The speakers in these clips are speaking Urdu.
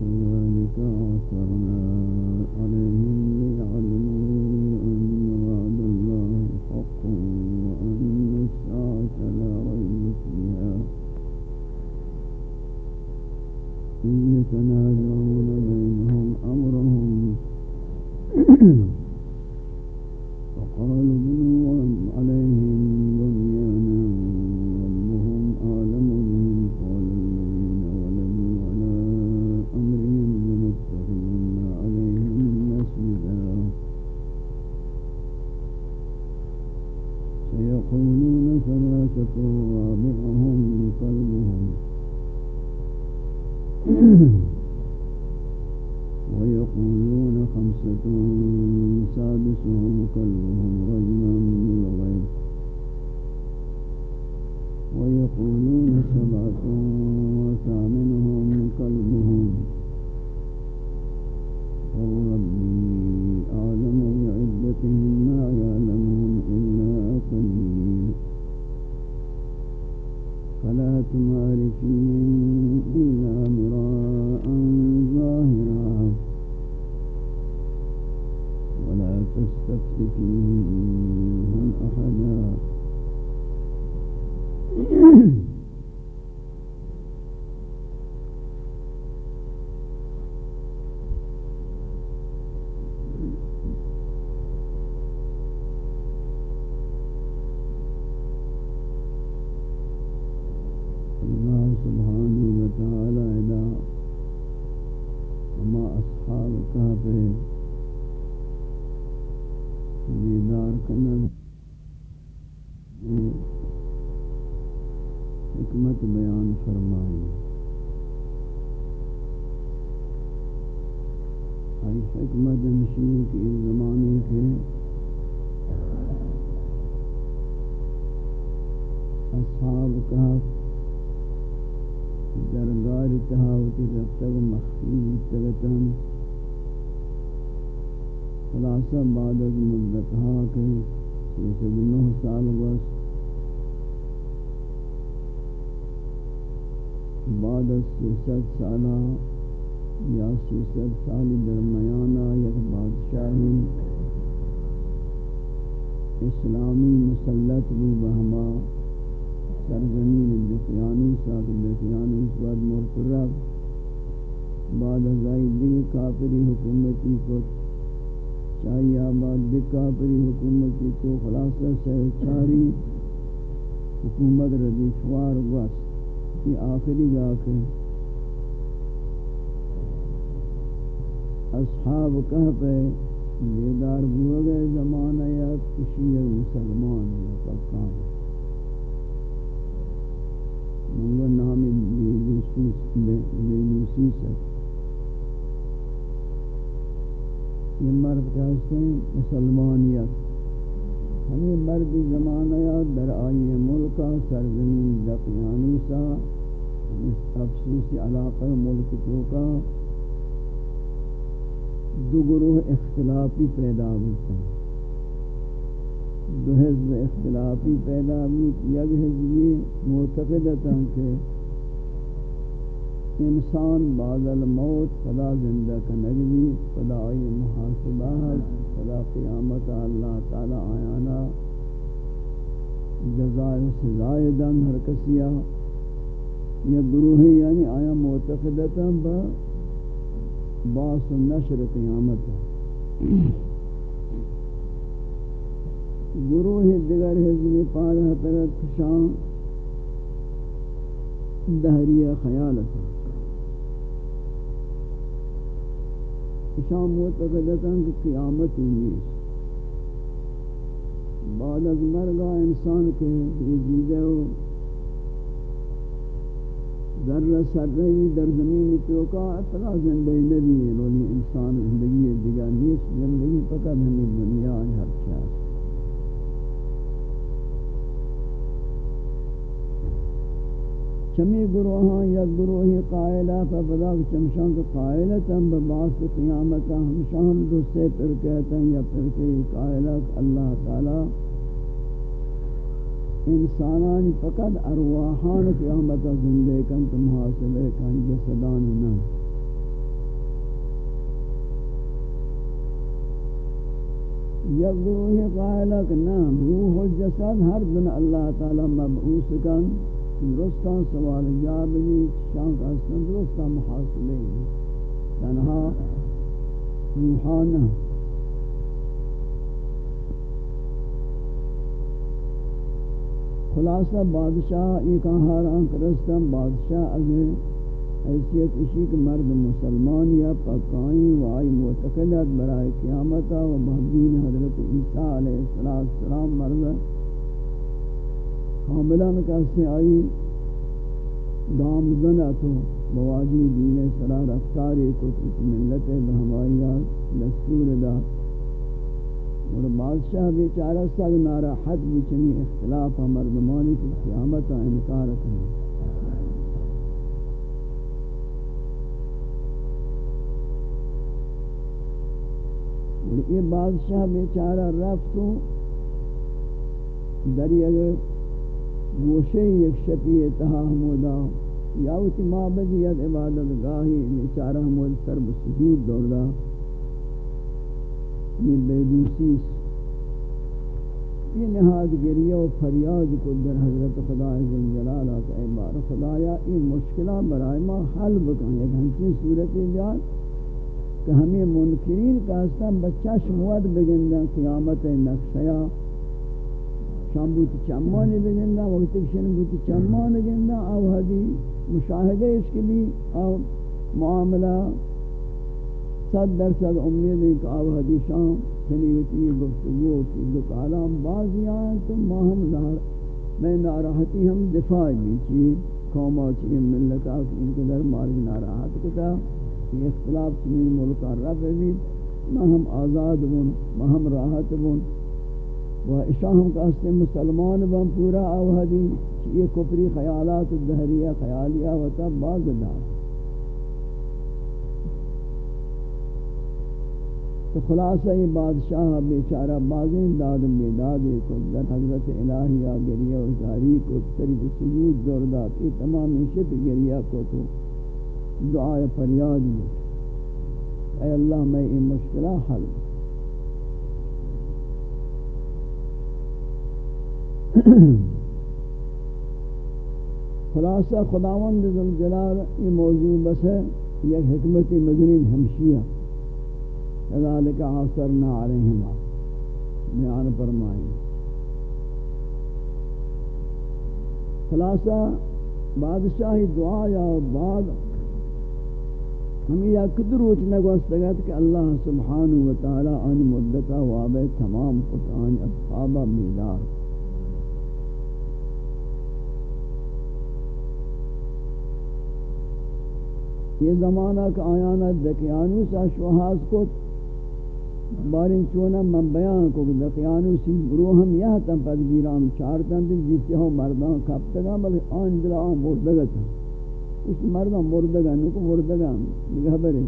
كذلك أعثرنا عليهم از سیسد سالہ یا سیسد سال درمیانہ یک بادشاہی اسلامی مسلط بھی بہما سرزمین دفیانی ساتھ دفیانی بعد مرترب بعد ازائی دی کافری حکومتی کو چاہیے آباد دی کافری حکومتی کو، خلاصہ سے چاری، حکومت ردیفوار وست، یہ آخری گا اصحاب کہف بیدار بھو گئے زمانہ یا کشی مسلمان یا پکان وہ نام بیلوسی سے یہ مرد کہتے ہیں مسلمانیت ہمیں مرد زمانہ یا در آئی ملکہ سرزمین دقیانی سا افسوسی علاقہ ملک تو کا۔ دو گروہ اختلافی پیدا ہوتا دو حزب اختلافی پیدا بود یک حزبی معتقدتا کہ انسان بعد الموت، فلا زندہ کا نجوی فلا آئی محاسبہ فلا قیامت، اللہ تعالی آیانا جزائے سزائے دن، ہر کسیا یہ گروہ یعنی آیا معتقدتا با باس و نشر قیامت گروہ دیگر حزب پالہ طرف شان دہریہ خیالت شام معتقدتا کہ قیامت ہی نیست بعد از مرگا انسان کے رزیدہ و ذرہ سرہی در زمین توکا اطلاع زندگی نبی ہے لولی انسان زندگی دیگر نیست، زندگی فقط ہمیں دنیا آئی ہر چاہتا چمی گروہاں یا گروہی قائلہ فبدا چمشان کو قائلتا بباس قیامتا ہمشان دوستے پر کہتا یا پر کئی قائلہ اللہ تعالی انسانانی فقط ارواحان قیامت زندے کن تو محاصلے کن، جسدان نہ۔ جب روح قائلک نام روح و جسد ہر دن اللہ تعالی مبعوث کن۔ درستان سوال جابی شان کا درستان محاصلے تنہا روحانہ۔ خلاصہ بادشاہ ایک آہاران کرستم بادشاہ اگر حیثیت اسی کے مرد مسلمان یا پکائیں و آئی معتقدت برائے قیامتا و بہدین حضرت عیسیٰ علیہ السلام مرد حاملان کہتے آئی دام زنتو بواجی دین سرا رفتاری کو کچھ ملت بہمائیات دستور دا اور بادشاہ بیچارہ سگ ناراحت بچنی اختلاف مردمانی کی قیامتا انکار کریں اور یہ بادشاہ بیچارہ رفت دری اگر گوشے ایک شفیع تہا حمودا یا اسی معبدیت عبادت گاہی بیچارہ حمود سرب سجود دوردہ یہ بے دوسیس یہ نہاد گریہ و فریاد کو در حضرت خدا جلالہ کا عبار خدایا، یہ مشکلہ برائے ما حل بکن۔ ایک ہنچی صورت جات کہ ہمیں منکرین کا ہستان بچہ شموت بگندن، قیامت نقشیا شام بوتی چمانی بگندن، وقتی کشن بوتی چمانی بگندن او حدی مشاہدہ اس کے بھی او معاملہ صد درصد امید ہے کہ او حدی شام یعنی سنیوتی گفتگو کی دو کالام بازی آئیں تو ماہم دار میں ناراحتی ہم دفاع بھی چیز قومہ چیز ملکہ ان کے در مارک ناراحت کتا یہ اختلاف سمین ملک رفع بھی۔ ما ہم آزاد بون ما ہم راحت بون و اشاہ ہم کہتے مسلمان بن، پورا آوہدی یہ کپری خیالات الدہریہ خیالیہ و تب باز دار تو خلاصہ یہ بادشاہ بیچارہ بازیں داد بیداد کو در حضرت الہیہ گریہ و زاری کو تریف سجود دردات یہ تمام شب گریہ کو تو دعا فریاد اے اللہ میں یہ مشکلہ حل۔ خلاصہ خداوند ذوالجلال یہ موضوع بس ہے، یہ حکمت مدنین ہمشیہ۔ ذالک عاصرنا علیہما بیان فرمائیں۔ خلاصہ، بادشاہی دعا یا بعد ہمیں یا کدروچ نگوستگت کہ اللہ سبحانہ وتعالی آن مدتا وابع تمام قطعان اصحابہ میدار یہ زمانہ کا آیانا دقیانو سا شوحاز کو بارین چونا من بیان کو دقیانو سی برو ہم یہ تم پدگیران چارتن دن جس سے ہو مردان کب تگا بلکہ آن دل آن مردگت ہیں اس مردم مردگان نکو مردگان نگہ برے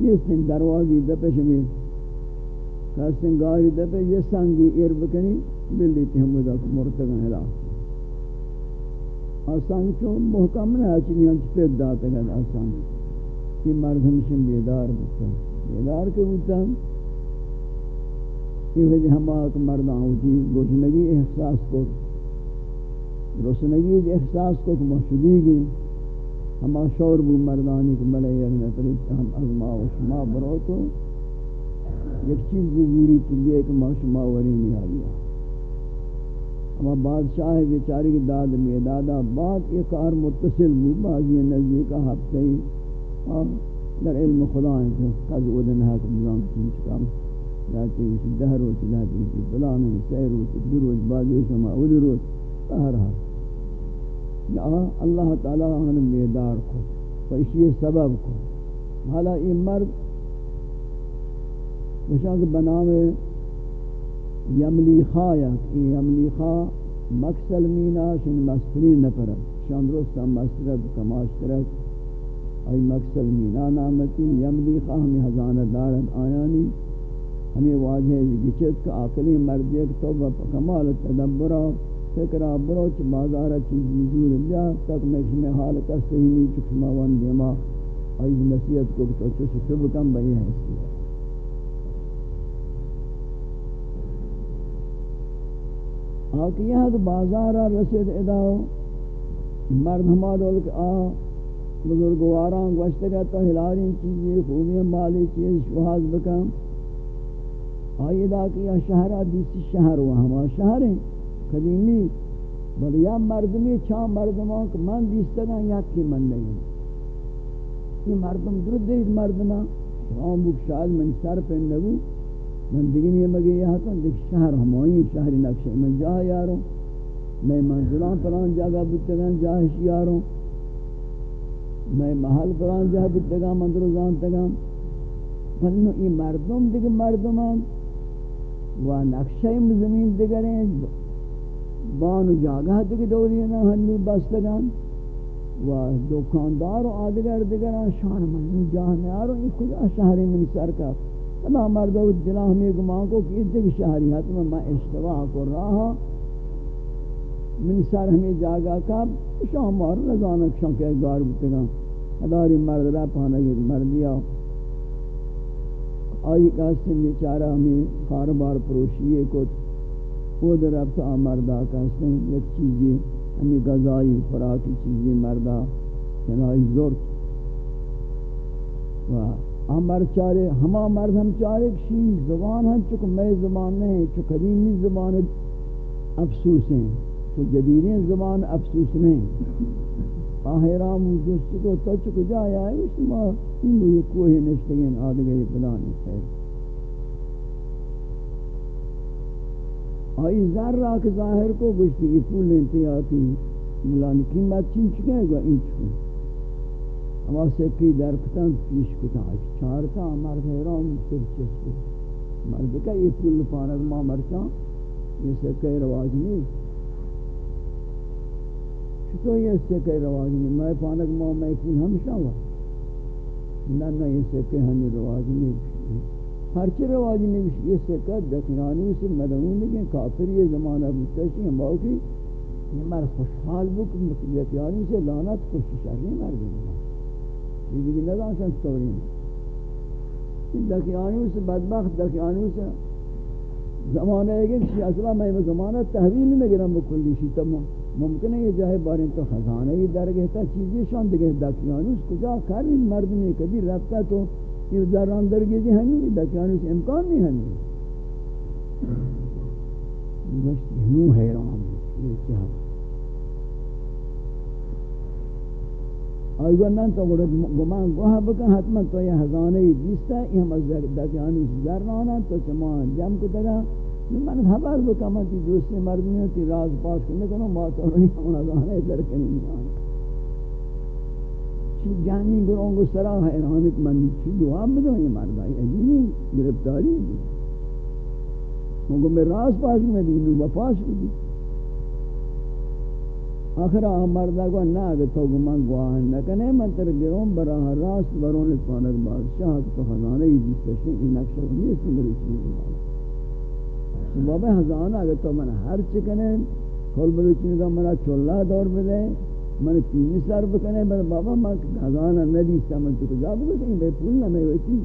یہ سن دروازی دپے شمی کسن گاری دپے یہ سنگی ایر بکنی، بلی تیمودا مردگان ہلا آسان چون محکم نہ ہے میان چپیت داتا گا آسان یہ مرد ہمشن بیدار بکتا بیدار کے بکتا یہ وجہ ہم آکھ مردان ہوتی گوشنگی احساس کو رسنگی احساس کو محشدی گئی ہما شور بو مردانی کہ ملے یک نفری ہم از ما و شما برو تو یک چیز ضروری تلیے کہ ما شما وری نہیں آیا بادشاہ بیچاری کی داد میں دادا بعد ایک کار متصل بو، بعضی نزدیک ہفتے ہی۔ در علم خدا ہے کہ قد اودن ہے کہ بزان کن چکام جاتے ہیں دہ روز جاتے ہیں بلا نہیں سی روز دو روز بعضی شما اود روز ہر یا اللہ تعالی ہم بیدار کو، و اسی سبب کو. حالا یہ مرد مشان مشاک بنام یملی خایا کہ یملی خا مکسل مینا شن مستری نپرد شان روستا مسترد کماشترد ای مکسل مینا نامتی، یملی خا، ہمیں حضانہ دارد آیانی. ہمیں واضح گچت کا عقلی مرد ایک تو کمال تدبرہ فکرہ بروچ بازارہ چیزی دور بیا تک میں شمی حال کا صحیح نہیں چکما وان دیما آئی نصیحت کو تو چس شب کم بئی ہے اس آکی یہاں تو بازارہ رسید اداؤ مرد ہمارا لوگ آ، بزرگواران گوشتے گا تو ہلاری چیزی خوبی مالی چیز شہاز بکم۔ آئی دا کہ یہ شہرہ دیسی شہر ہوا ہمارا شہر ہیں قدیمی بل یا مردمی چاہ مردمان کہ من دیستے گا یکی من نہیں یہ مردم درد دید مردمان شام بک شاید من سر پہ نگو من دیگین یہ مگی یہ تو دیکھ شہر ہمائی شہر نقشے من جا یاروں، میں منزلان پران جگہ بتگان جاہش یاروں۔ میں محل پران جہاں بتگان مندروزان تگان فنو ای مردم دیگه مردمان۔ و نقشہ زمین دیگریں بانو جاگہ دیگه دورینا ہنو بستگان و دکاندار و آدگر دیگران شان من جاہ نیارو ای کجا شہری من سر کا۔ تمام مردو دلہ ہمیں گمان کو کہ دیگه شہری حتم میں اشتباہ کو رہا من سر ہمیں جاگا کا شام مار رضانک شان کے گار بتگا اداری مرد را پانگی مردیا آئی کہاستے بیچارہ ہمیں کاروبار پروشیے کو وہ در رفتا مردہ کہاستے یک چیزی ہمیں غذائی فراکی چیزی مردہ چنائی زورت و ہمار چارے، ہما مرد ہم چارے کشی، زبان ہیں چکہ میں زبان نہیں چکہ قدیمی زبان افسوس ہیں تو جدیدین زبان افسوس نہیں۔ آہرام جست کو تچ کو جایا ہے، اس ما این یہ کوہ نشتگین آدگری پلانی خیر آئی ذر را کہ ظاہر کو گشتی کی پول انتیاتی ملانی قیمت چین چکے گا این چکے اما سکی در کتن پیش کتا چارتا مرد حیران سر چسکے مرد کا یہ پول پانک ما مرچان یہ سکی رواج نہیں۔ تو یہ سکے رواج نہیں میں پانک ماں میں پھول ہمیشہ ہوا نہ نہ یہ سکے ہمیں رواج نہیں ہر چی رواج نہیں یہ سکے دکھنانی سے مدعون لگیں کافر یہ زمانہ بودتشی ہم باقی یہ مر خوشحال بک دکھنانی سے لانت خوش شہری مر گئی۔ یہ بھی نظام سن سوری دکھنانی سے بدبخت دکھنانی سے زمانہ ہے کہ اصلا میں زمانہ تحویل میں گرم بکلی شی تمام ممکن ہے یہ جائے باریں تو خزانہ ہی در گہتا چیزی شان دگہ دکیانوس کجا؟ کر نہیں مرد میں کبھی رفتا تو یہ دران در گئی جی ہمیں دکیانوس امکان نہیں ہمیں گوشت ہمو حیران یہ کیا؟ آئیگو نن تو گمان گوہ بکن، حتما تو یہ خزانہ ہی دیستا، یہ ہم از دکیانوس در رانا تو چمان جم کو تگا من خبر بکم تی دوست مردمی تی راز پاس کرنے کنو ما تو نہیں ہونا گانے در کنی جان چی جانی گروں گو سرا حیرانت من چی دعا بدو یہ مرد؟ آئی عجیبی گرفتاری دی مگو میں راز پاس میں دی نو بپاس دی آخر آہ مردہ کو نا اگر تو گمان گواہ نکنے من تر گروں براہ راست برون پانک بادشاہ تو خزانہ ہی جس تشنی نقشہ نیست میری چیز بابا ہزانہ اگر تو من ہر چکنے کھول بلوچنی کا منا چولہ دور بدے من تینی سر بکنے بابا من ہزانہ ندیستا من تو کجا بگو کہ بے پول نہ، میں ہوتی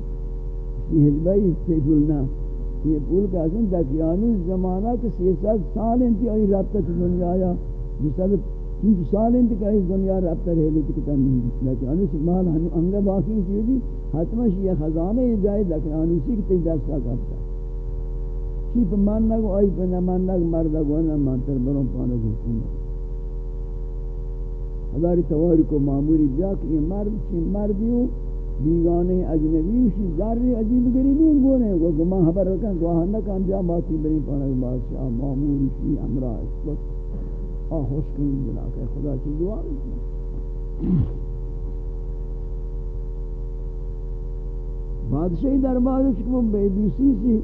یہ حجبائی سے پول نہ؟ یہ پول کا حسن دکیانی زمانہ کے سیسد سال انتی آئی رابطہ کی دنیا آیا۔ جسد تین سال انتی کہ اس دنیا رابطہ رہے لیتی کتا نہیں۔ دکیانی سے مال انگا باقی چیزی حتمش یہ خزانہ یہ جائے دکیانی سی کتے دستا کرتا چی پہ من نگو، آئی پہ نمان نگ مردہ گو نمان تر برون پانا گو کنگا ہزاری تواری کو معمولی بیا کہ یہ مرد چی مردی ہو بیگانے اجنبی شی ذری عجیب گریبی گونے گو گما خبر رکھیں گواہ نکان بیا باتی بری پانا گو بادشاہ معمولی شی امرہ اس وقت آہ خوش کنی جلا کہ خدا چی دعا بادشاہی دربار چکم بے دوسی سی۔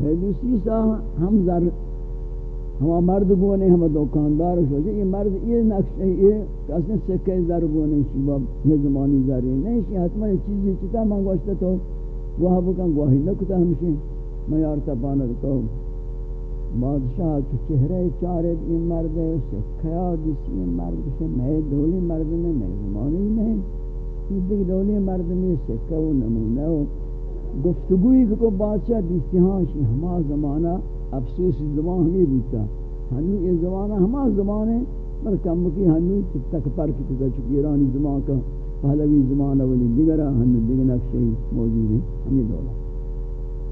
دوسری سا ہم زر ہم مرد گونے ہم دکاندار ہو یہ مرد یہ نقش یہ کسنے سکے زر گونے شبا یہ زمانی زری نہیں شی حتما چیزی چتا من گوشتا تو گواہ بکن گواہی نکتا ہمشی میں یارتا پانا تو. بادشاہ کے چہرے چارے یہ مرد ہے اسے کھیا جسی مرد سے میں دولی مرد میں میں زمانی میں یہ دولی مرد میں سکہ و نمونہ گفتگوی کو بادشاہ دیستی ہاں شی ہما زمانہ افسوس زمان ہمیں بوتا ہنو یہ زمانہ ہما زمانے پر کم کی ہنو تک پر کی کتا چکی ایرانی زمان کا پہلوی زمانہ ولی دیگرہ ہنو دیگر نقشی موجود ہیں ہمیں دولا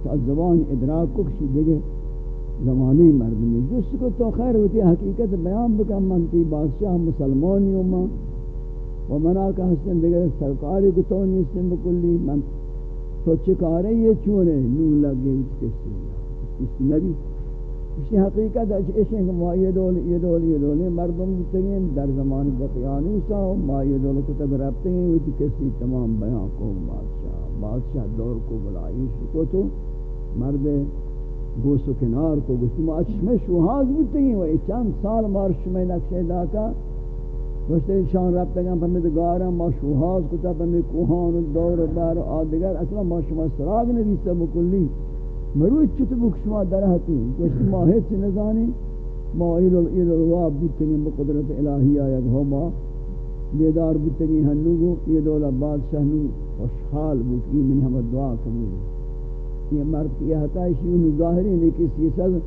تو زبان ادراک کو کسی دیگر زمانی مردمی جس کو تو خیر ہوتی حقیقت بیان بکن منتی بادشاہ مسلمانی ہوں و منا کا حسن دیگر سرکاری کو تو نہیں نیستن بکلی، من تو چکارے یہ چونے نون لگے اس کے سینا اس نبی، اس حقیقت ہے کہ اسے ما یہ دول یہ دول یہ دول مردم بتگین در زمان بقیانی سا ما یہ دول کتب ربتے ہیں، وہ کسی تمام بیان کو بادشاہ بادشاہ دور کو بلائی کو تو مرد گوس و کنار کو گوش ما چشمے شوہاز بتگین وہ چند سال مارش میں نقشے داتا وشتے شان رب تگا پمید گارا ما شوهاز کتا پمید کوهان و دور و بر و آدگر اصلا ما شما سراغ نبیستا بکلی مروی چطور بک شما درہتی وشتے ما حیث نزانی. ما ایل ایل الواب بودتگی بقدرت الہی آیا گو ما. بیدار بودتگی ہنوگو یہ دولا بادشاہ نو. خوشحال بودتگی من ہم دعا کمود یہ مرد کی احتائشی انہوں ظاہری لیکن یہ سب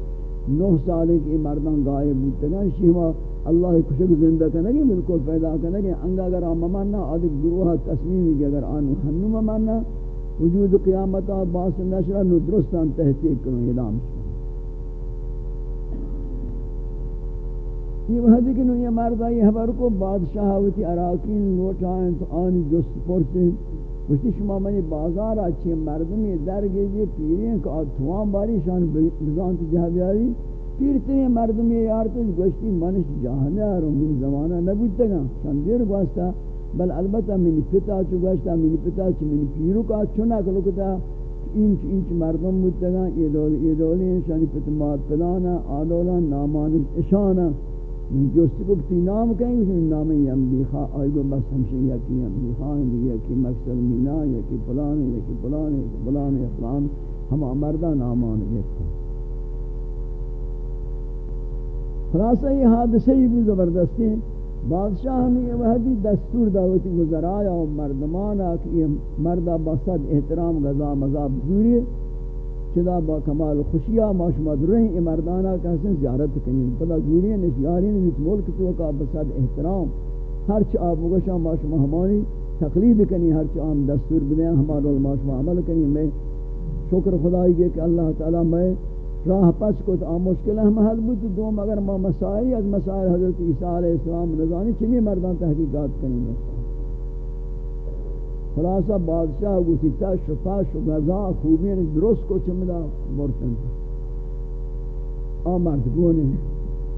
نو سالے کی مردان گائے بودتگا شیما اللہ کشک زندہ کنگی بالکل پیدا کنگی انگا اگر آن ممانا آدھک گروہ تصمیمی کہ اگر آنو ہنو ممانا وجود قیامتا باس نشرہ نو درستان تحقیق کروں ادام یہ وحدی کہ نو یہ مردہ یہ حبر کو بادشاہوتی عراقین لوٹائیں تو آنی جست پورتے وشتی شما منی بازار اچھی مردمی درگی جی پیرین کہ آدھ باری شان بزانت جہاں بیاری پیرتے ہیں مردم یہ گوشتی منش جہانے آروں من زمانہ نبودتا گا شندیر گوشتا بل البتہ من پتا چو گوشتا من پتا چو من پیرو کا چونا کلو کتا. انچ انچ مردم بودتا گا یہ دول یہ دولی ہیں، شانی پتمات پلانا آدولا نامان اشانا. من جوستی کو کتی نام کہیں گے من نام یم خواہ آئی گو بس ہمشہ یکی یم خواہ یکی مکسل مینا، یکی پلانے یکی پلانے یکی پلانے اخلان ہم مردہ نامان یکی خلاصہ یہ حادثہ ہی بھی زبردستی ہیں۔ بادشاہ نے یہ وحدی دستور دعوتی گزرایا و مردمانا کہ یہ مردہ بسد احترام، غذا مذاب بزوری چدا با کمال خوشیہ ماشمد رہی یہ مردانا کہ حسن زیارت کنین پدا زوری نشیاری نے اس ملک تو کا بسد احترام۔ ہر چھ آپ مگشا ماشمہ ہمانی تقلید کنی ہر چھ آم دستور بدیں ہمارا ماشمہ عمل کنی میں شکر خدای کے کہ اللہ تعالی میں راہ پس کو تو مشکل ہم حل بود دو مگر ما مسائل از مسائل حضرت عیسیٰ علیہ السلام نظانی چمی مردان تحقیقات کریں گے؟ خلاصہ بادشاہ گوشی تش و پش و غذا خوبی درست کو چمدہ برسن آ مرد گونے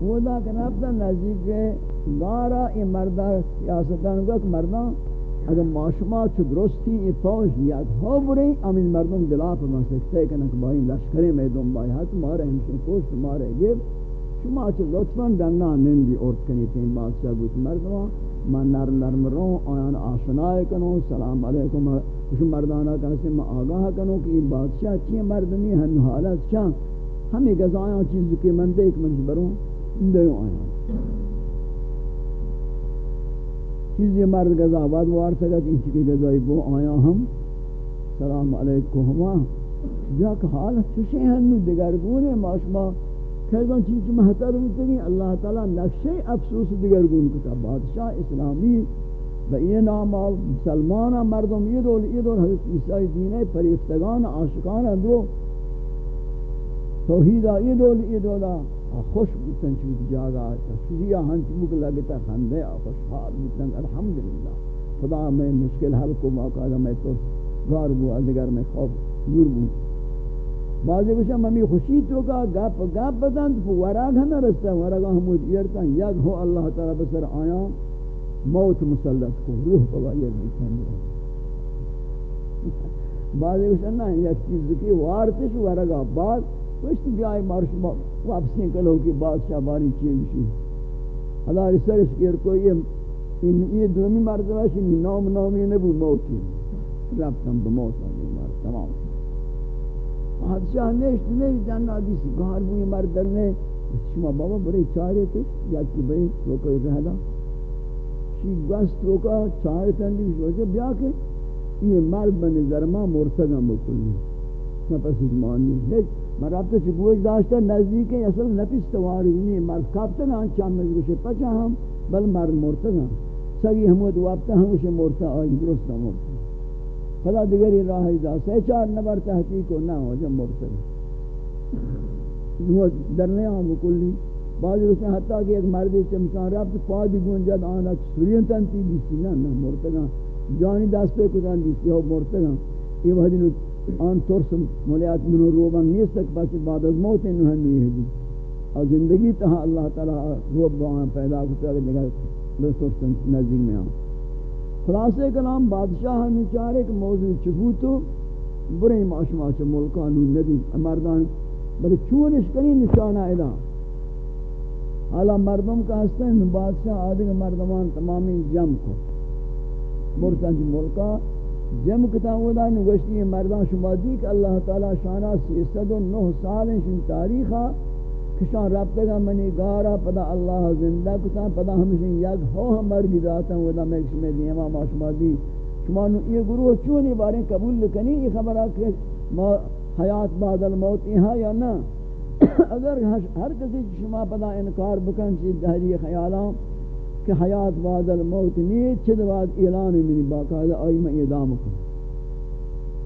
وہ دا کہ رفتہ نزدیک گارا این مردہ سیاستان گوک مردان اگر معاشما چو درستی ای فوج یاد ہو برئی امین مردم دلا پر من کہ نک لشکرے میں دن بائی ہاتھ مارے ہمشن پوست مارے گیب. شما چو لطفا دننا نندی عرض کنی تین بادشاہ گوت مردمان من نر نرم رو، آیان آشنائے کنو. سلام علیکم. شما مردانا کہتے ہیں میں آگاہ کنو کہ یہ بادشاہ چی مردمی؟ ہن حالت چاہ ہمیں گزایاں چیز کے من دے ایک منش بروں دیو آیان چیزی مرد گزا بعد وار سکت این چکی گزای بو آیا ہم. سلام علیکم ہما جا کہ حالت چوشے ہنو دگر گونے ماشما کہتاں چیز محتر ہوتے ہیں اللہ تعالی نقشے افسوس دگر گون کتا. بادشاہ اسلامی و یہ نام مسلمان مردم. یہ دول یہ دول حضرت عیسیٰ دین پریفتگان عاشقان اندرو. توحیدہ یہ دول، یہ دولا خوش بودن چود جاگا تشریع ہنچ بک لگتا خندے خوشحال بودن الحمدللہ۔ خدا میں مشکل حل کو موقع دا میں تو گار بو ادگر میں خوف نور بو۔ بعضی بشا ممی خوشی تو کا، گپ گپ بدن تو وراغ ہم رستا وراغ ہم دیرتا یک ہو اللہ تعالی بسر آیا، موت مسلط کو، روح پوا یہ بیتن بعضی بشا نا یک چیز کی، وارتش ورگا بعد وشت بیائی مارش واپسی کلو کی بادشاہ باری چیزشی حالا رسر اس کیر کو یہ دومی مرتبہ شی نام نامی نبو موتی ربتم بموت آگئی مرد تمام بادشاہ نیشت نیشت جانا دیسی گھار بوئی مردر نے شما بابا بڑے چارے تھے یا کہ بھئی روکے رہدا شی گست روکا چارے تندی شوچے بیا کے یہ مرد بن زرما مرتگا مکلی دست نفس مانی ہے۔ میں رابطہ چھ گوش داشتا نزدیک ہے اصل نفس تواری نہیں مرد کابتا نا چاند میں پچا ہم، بل مرد مرتا نا سگی ہمود وابتا ہم اسے مرتا آئی درستا مرتا فلا دیگری راہ دا سے چار نمبر تحقیق نہ ہو جب مرتا وہ درنے آم کلی بعض اس نے حتیٰ کہ ایک مردی چمکان رابط پادی گونجد آنا سورین تنتی دیسی نا نا مرتگا جانی دست پہ کتان دیسی ہو مرتگا یہ وحدی آن ترس ملیات منو روبان نیست تک پاس بعد از موت انہوں نے یہ دی اور زندگی تہا اللہ تعالی روب بہاں پیدا کرتا ہے کہ بے ترس نزدیک میں آن. خلاصے کلام بادشاہ نچارے کہ موضوع چبوتو برے معاشمہ چھ ملکانو نبی مردان، بلے چونش کنی نشانہ ادا. حالا مردم کا ہستے ہیں بادشاہ آدھے مردمان تمامی جم کو. برتن جی ملکا جم کتا ہودا نگوشتی مردان شما دی کہ اللہ تعالی شانہ سیستد و نو سال شن تاریخا کشان رابطہ منی گارا پدا اللہ زندہ کتا، پدا ہمشن یک ہو ہم مرگی داتا ودا میں کشمی دیما ما شما دی شما نو یہ گروہ چونی باریں قبول لکنی؟ یہ خبرہ کہ حیات بعد الموت یہاں یا نہ؟ اگر ہر کسی شما پدا انکار بکن، چیز دہری خیالان کہ حیات بعد الموت نہیں چھد بعد اعلان منی باقاعدہ آئی میں اعدام کن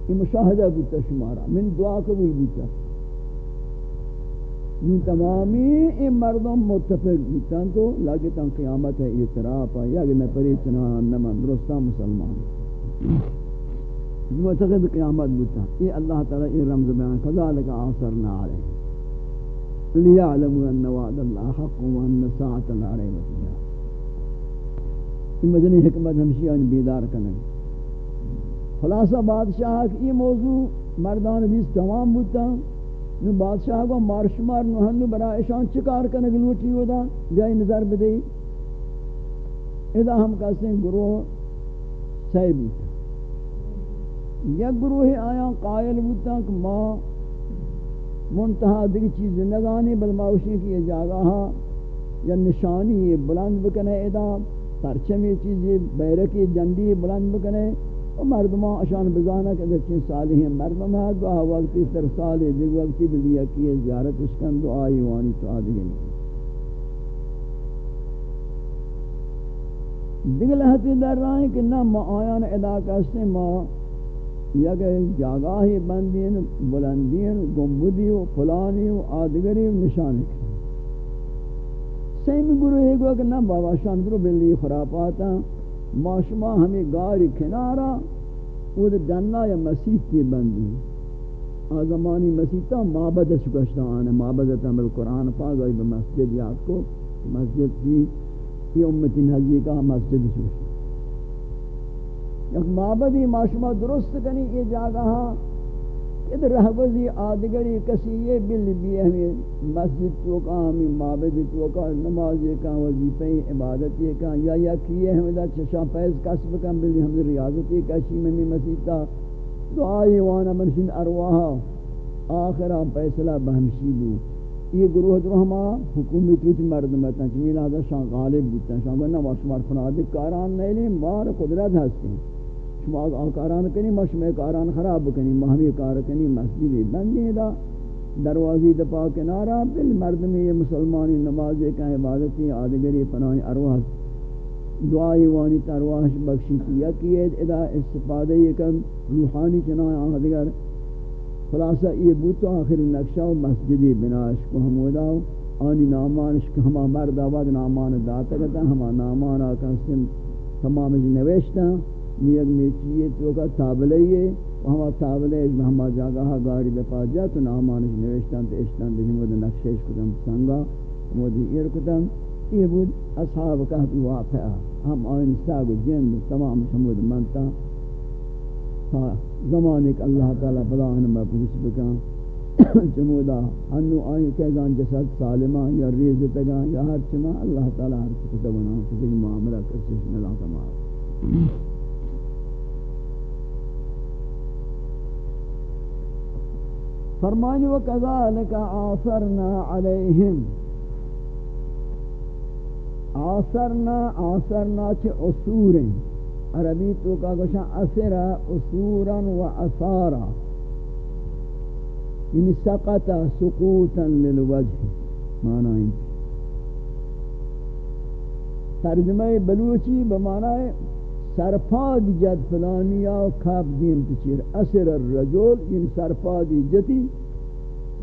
یہ مشاہدہ بودتا شمارا۔ من دعا قبول بودتا۔ من تمامی این مردم متفق بودتن تو لگتاں قیامت ہے اعتراف ہے۔ یا کہ میں پریتنا نمان درستہ مسلمان۔ معتقد قیامت بودتا۔ یہ اللہ تعالی یہ رمز بیان کذالک آثرنا علیہ ليعلموا أن وعد الله حق وأن ساعة لا ريب فيها یہ مدنی حکمت ہمشی ان بیدار کرنے خلاصہ بادشاہ کی یہ موضوع مردان بیس تمام بودتا۔ نو بادشاہ کو مارشمار نوہنو برا اشان چکار کرنے گلوٹی ہودا جائے نظر بدئی ادا ہم کہتے ہیں گروہ سی بودتا۔ یک گروہ آیا قائل بودتا کہ ماں منتہا دیکھ چیز نگانی بل ماوشی کی یہ یا نشانی بلند بکنے ادا۔ پرچم یہ چیز یہ بیرکی جنڈی بلند بکنے، اور مردمان اشان بزانا کہ اگر چین سالی ہیں مردم ہے دعا وقتی سر سالی دیکھ وقتی بلیا کی زیارت اشکن دعائی وانی تو آدھگی نہیں دیکھ لہتی در رہا ہے کہ نہ ما آیان ادا کرتے ما یک جاگاہی بندین بلندین گمبدی و فلانی و آدگری و نشانی سیم گروہ ہے گوہ کہ نہ بابا شان گروہ بلی خرافاتا ما شما ہمیں گاری کنارا وہ دننا یا مسیح کی بندی۔ آزمانی مسیحتا معبد شکشتا آنے معبد معبدتا بالقرآن پاک آئی بمسجد یاد کو۔ مسجد کی یہ امتی نزدی کا مسجد شکشتا یک معبدی ماشما درست کنی، یہ جاگہ ہاں۔ ادھر رہبزی آدگری کسی یہ بل بھی ہمیں مسجد تو کا ہمیں معبد تو کا نماز کا وظیفہ عبادت یہ کا یا یا کیے ہمیں دا چشا پیز کسب کا بلی ہم ریاضت کا شی میں میں مسجد مسیتا دعائی وانا منشن ارواح آخرا فیصلہ بہمشی بو۔ یہ گروہ تو ہما حکومت وچ مرد متا چمیلا دا شان غالب بوتا شان نہ واسمار فناد کاران نہیں لیں، مار قدرت ہستے ہیں۔ شما آکاران کنی ما شما کاران خراب کنی ما ہمی کار کنی، مسجدی بندی دا، دروازی دپا کنارا بل مردمی مسلمانی نمازی کا عبادتی، آدگری، پناہی، ارواح دعائی وانی ترواح بخشی کیا کیے ادا استفادہ کن روحانی چنائے آدگر خلاصہ یہ بوتو آخر نقشہ و مسجدی بناش کو ہم ودا آنی نامانش کہ ہما مرد آباد، نامان داتا کتا، ہما نامان آکا سم تمام نوشتا نیگ میچیے تو کا تابلے یہ ہما تابلے ہما جاگہ گاڑی دفا جا، تو نامانش نوشتان تو اشتان دنی مود نقشش کتن سنگا مودی ایر کتن یہ بود اصحاب کہت واقعہ ہم آئین ساگ جن تمام شمود منتا۔ تا زمانے کہ اللہ تعالی بلا ہن مبوس بکن۔ جمودا انو آئین کہ جان جسد سالمہ یا ریز تگا یا ہر چما، اللہ تعالی ہر چکتا بنا کسی معاملہ کسی نلا کمال فرمانی وکذالک آثرنا علیہم. آثرنا آثرنا چھ اصور عربی تو کا گوشا اثر اصورا و اثارا. یعنی سقط سقوطا للوجه. معنی ترجمہ بلوچی بمعنی سرپاد جد فلانی و کب دیم تچیر اثر الرجل یعنی سرپاد جتی،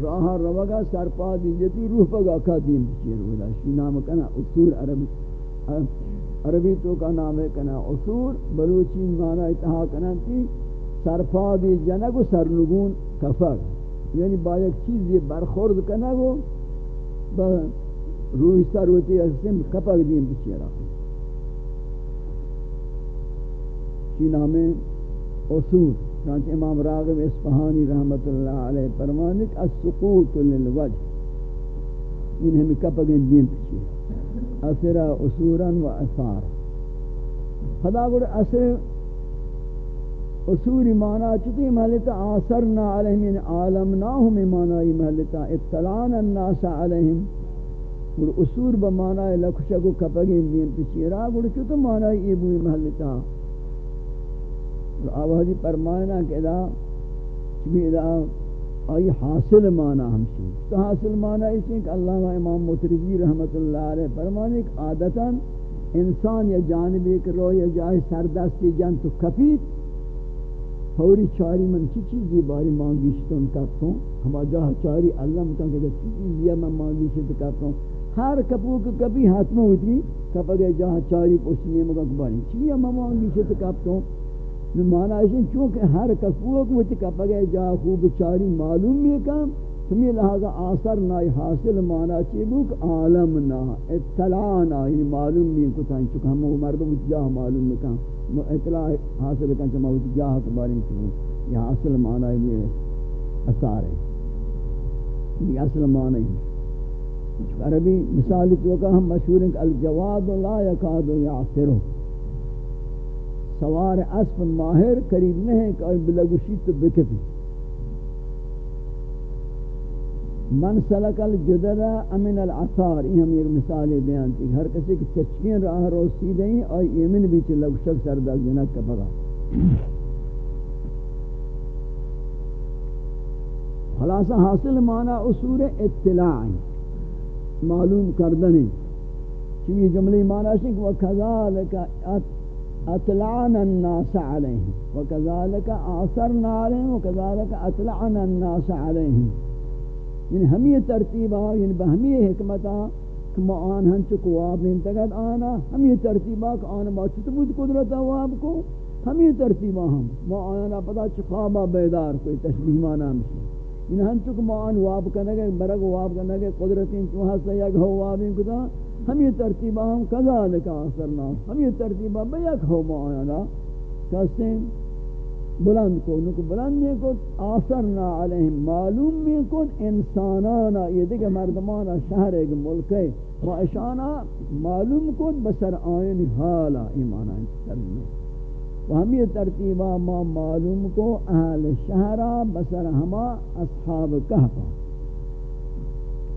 راہ روگا سرپاد جتی، روح پگا کا دیم تچیر ولا شی نام کنا اصول عربی. عربی تو کا نام ہے کنا اصول بلوچی معنی اتحا کنا تی سرپاد جنگ و سرنگون کفر. یعنی با یک چیزی برخورد کنا گو، با روی سر ہوتی ہے کپک دیم بچیرا چی نام اصول چانچہ امام راغب اسفہانی رحمت اللہ علیہ فرمانک السقوط للوجہ ان ہمیں کپک دیم بچیرا اثر اصورا و اثار خدا گر اثر اصوری معنی چتی محلتا آثرنا علیہم یعنی عالمناہم معنی، محلتا اطلاعنا الناس علیہم۔ اور اصور بمعنی لکشک و کپگین دیم پچیرا گوڑ چطو معنی یہ بوئی محلتا آوازی پرمائنا کہ ادا چبی ادا آئی حاصل معنی ہمشی تو حاصل معنی اس کہ اللہ امام مترزی رحمت اللہ علیہ فرمانے کہ عادتا انسان یا جانبی کہ رو یا جائے سردستی جان تو کپیت، فوری چاری من چی چیزی باری مانگیشتن کرتا ہما جاہ چاری اللہ مکان کہ چی چیزی من مانگیشتن کرتا ہر کپو کو کبھی ہاتھ میں ہوتی کپا گئے جہاں چاری پوچھنی مگا کباری چیئے ممانگی سے تکاپتا ہوں نمانا ہے چونکہ ہر کپو کو کپا گئے جہاں خوب چاری معلوم میں کام تمہیں لہذا آثر نائی حاصل مانا چی بوک عالم نا، اطلاع نا یعنی معلوم میں کتا ہے چونکہ ہم مردم جاہ معلوم میں اطلاع حاصل کن چما ہوتی جاہ کباری میں چونکہ یہ حاصل مانا ہے اثار ہے۔ یہ اصل مانا ہے۔ عربی مثال تو کہ ہم مشہور ہیں کہ الجواد لا یکاد یعثرو سوار اسب ماہر قریب نہیں ہے کہ بلگوشی تو بکفی من سلک الجدد امن العثار یہ ہم ایک مثال بیان تھی ہر کسی کی چچکین راہ رو سیدھے ہیں اور یمن بھی چھ لگوشک سردہ جنک کا پگا خلاصہ حاصل معنی اصول اطلاع معلوم کردنی۔ چوی جملی معنی ہے کہ وکذالک اطلعنا الناس علیہم وکذالک آثرنا علیہم وکذالک اطلعنا الناس علیہم یعنی ہمی ترتیبہ یعنی بہمی حکمتہ کہ ما آن ہنچو قواب انتگت آنا. ہمی ترتیبہ کہ آن ما چھتا بود قدرت واب کو. ہمی ترتیبہ ہم. ما آنا پتا چخوابہ بیدار کوئی تشبیح معنی ہمشی ان ہم چک مان واب کرنے گے برگ واب کرنے گے قدرتیں چوہا سے یک ہو وابیں کتا. ہم یہ ترتیبہ ہم کذالک آثرنا ہم یہ ترتیبہ بے یک ہو معاینا کہتے ہیں، بلند کو، نکو بلند نہیں کو، آثرنا علیہم، معلوم میں کن انسانانا، یہ دیکھ مردمانا، شہر ایک ملک ہے۔ و اشانا معلوم کن بسر آئین حالا ایمانا انتظر و ہم یہ ترتیبہ ما معلوم کو، اہل شہرہ بسر ہما اصحاب کہفا۔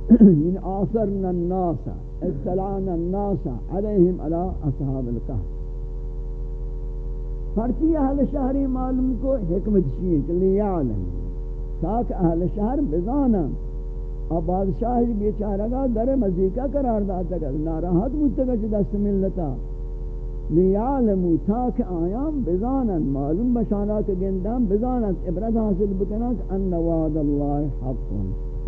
ان آثرنا الناس۔ اطلعنا الناس علیہم علی اصحاب الکہف. پرچی اہل شہری معلوم کو حکمت شیئے کہ لیعلم تاک اہل شہر بزانا. اور بادشاہی بیچارگا در مزیکہ قرار داتا گا ناراحت مجھتا گا دست ملتا. لیعلمو تاک آیام بزانن معلوم بشانا کہ گندام بزانن عبرت حاصل بکنا ان وعد اللہ حق.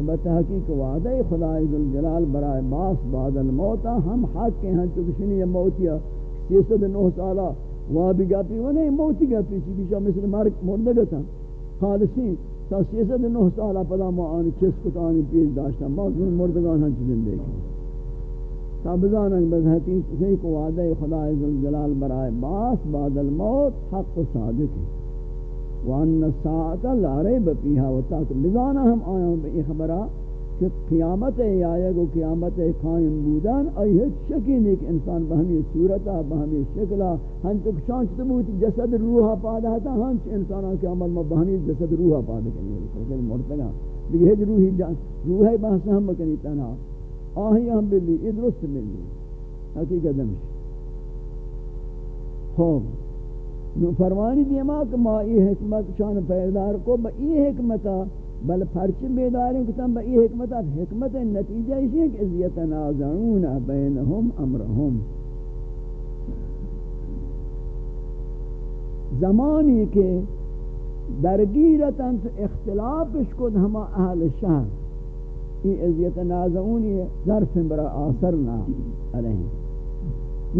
بتحقیق وعدہ خدا عزالجلال برائے باس بعد الموتا ہم حق کے ہیں چکشنی یا موتیا سیسد نو سالہ وابی گاپی وہ نہیں موتی گاپی چی بیشا مثل مرک مردگتا خالصین، تا سیسد نو سالہ پدا ما آنی چس کتانی پیش داشتا ما مردگان ہنچ زندگی تابزانن بذہتی کسی کو وعدہ خدا عزالجلال برائے باس بعد الموت حق صادق ہے۔ وان الساعت لا ریب فیہا و بزانا ہم آیا ہوں بئی خبرہ کہ قیامت ہے آیا گو قیامت ہے قائم بودن ای ہیچ شکی نہیں کہ انسان بہمی صورتا بہمی شکلا ہن تو شانچ تبوتی جسد روحا پادا ہے ہنچ انسانا قیامت میں بہمی جسد روحا پادا کرنی لیکن یعنی مرتگا۔ لیکن ہیچ روحی جان روحی بحث ہم بکنی تنہا۔ آہی ہم بلی یہ درست ملی۔ حقیقت ہمشی خوب نو فرمانی دیما کہ ما ای حکمت شان پیدار کو، با ای حکمتا، بل پرچ بیداریں کتن با ای حکمت حکمت نتیجہ اسی ہے کہ از یتنازعون بینہم امرہم۔ زمانی کے درگیرتاً تو اختلافش کد ہما اہل شہر یہ از یتنازعون یہ ظرف برا آثرنا علیہم یہ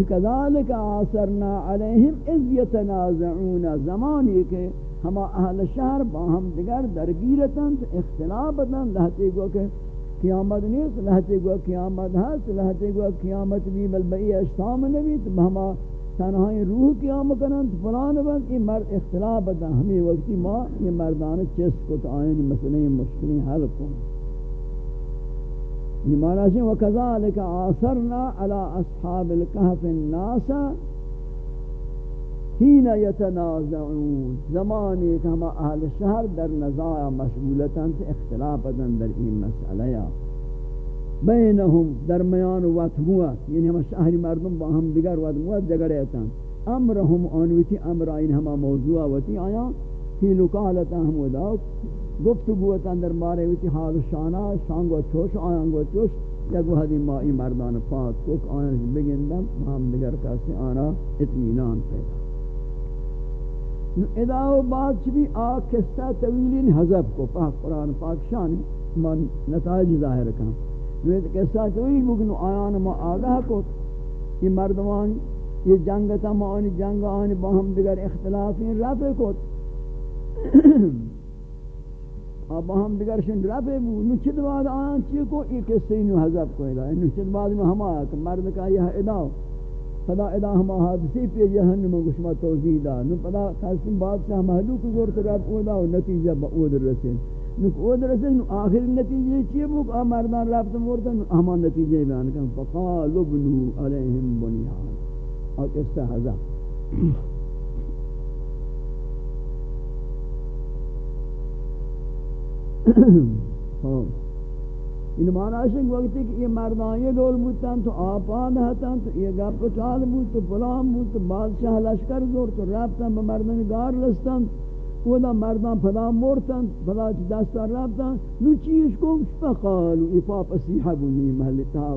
کذالک آثرنا علیہم از یتنازعون زمانی کے ہما اہل شہر با ہم دیگر درگیرتاں اختلافتاں لہتے گو کہ قیامت نہیں لہتے گو قیامت ہے لہتے گو قیامت بھی بل بئی اشتام نبی تو ہما تنہائی روح قیامت کنن فلان بند یہ مرد اختلاف ہمیں وقتی ما یہ مردان چس کو تو آئین مسئلہ مشکلیں حل کو معنی ہے وَكَذَلِكَ آثَرْنَا عَلَى أَصْحَابِ الْكَهْفِ النَّاسَ ہین یتنازعون زمانی کہ ہم اہل شہر در نزاع مشغولتاں سے اختلافاً در این مسئلہ بینہم درمیان وطموت یعنی ہم شہری مردم با ہم دیگر وطموت جگڑیتاں امرہم آنویتی امرائین ہما موضوع وطی آیا کی لکالتا ہم وداؤ گفتگوتا در مارے ویتی حال شانا شانگو چوش، آیانگو چوش۔ یک وحدی مائی مردان پاک کوک آیانش جی بگندم ہم دیگر کسی آنا اتمینان پیدا۔ ادا و بعد چبی آ قصہ طویلین حذف کو، پاک قرآن، پاک شان من نتائج ظاہر کام یہ قصہ طویل بگنو آیان ما آگاہ کو یہ مردمان، یہ جنگ تا ما آنی جنگ آنی با ہم دیگر اختلافین رفع کو اب ہم دیگر شن رفع بو نو چید بعد آیان چی کو یہ قصہ انو حذف کو ادا نو چید بعد میں ہم آیا کہ مرد کا یہ ادا فدا ادا ہم حادثی پہ جہنم گشما توضیح دا نو پدا قاسم بادشاہ محلوک زور تراب اودا و نتیجہ با اود رسن نو اود رسن نو آخر نتیجہ چیئے بک آمردان رابط مورتا نو ہما نتیجہ بیان کن فقال ابنو علیہم بنیان اور کستا حضا ہاں۔ ان معنی وقت کہ یہ مردان یہ دول بودتاں تو آپان ہتاں تو یہ گپ چال بود، تو فلان بود، تو بادشاہ لشکر زور، تو رابطاں بمردان گار لستاں ودا مردان پدا مورتاں پدا دستا رابطاں نو چیش کو فقالو افا پسیحہ بنی محلتا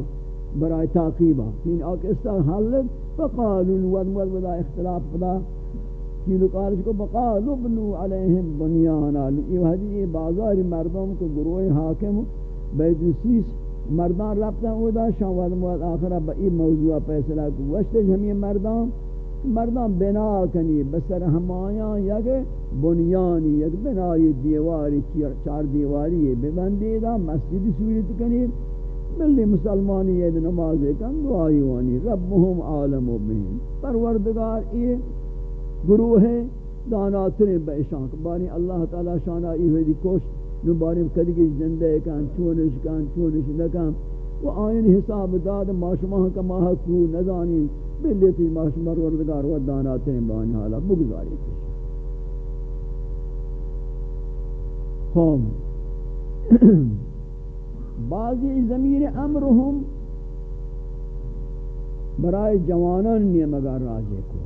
برای تاقیبہ ان آکستا حلت فقالو الود ود ودا اختلاف پدا کیلو کارش کو بقالو بنو علیہم بنیانا. یہ حدیث بازار مردم کو گروہ حاکم بیدوسیس مردان رفتن او دا شان وقت مواد آخرہ با این موضوع فیصلہ کو وشتش ہمیں مردان. مردان بنا کنی بسر ہمایاں یک بنیانی، یک بنای دیواری، چار دیواری ببندی دا، مسجد سورت کنی. ملی مسلمانی یہ نماز کن دعائی وانی. ربهم عالم و بہن پروردگار یہ گروہ داناتر بے شانک۔ بانی اللہ تعالی شانہ یہ ہوئی دی کوشت نو باریم کدی کی زندہ کان چونش کان چونش نکان و آئین حساب داد ماشمہ ہاں کا ماہ ہاں کو نزانی بلیتی ماشمہ روردگار و داناتے ہیں بانی حالا بگزاری۔ تھی خوم بعضی زمین امرهم برای جوانان نہیں مگر راجے کو۔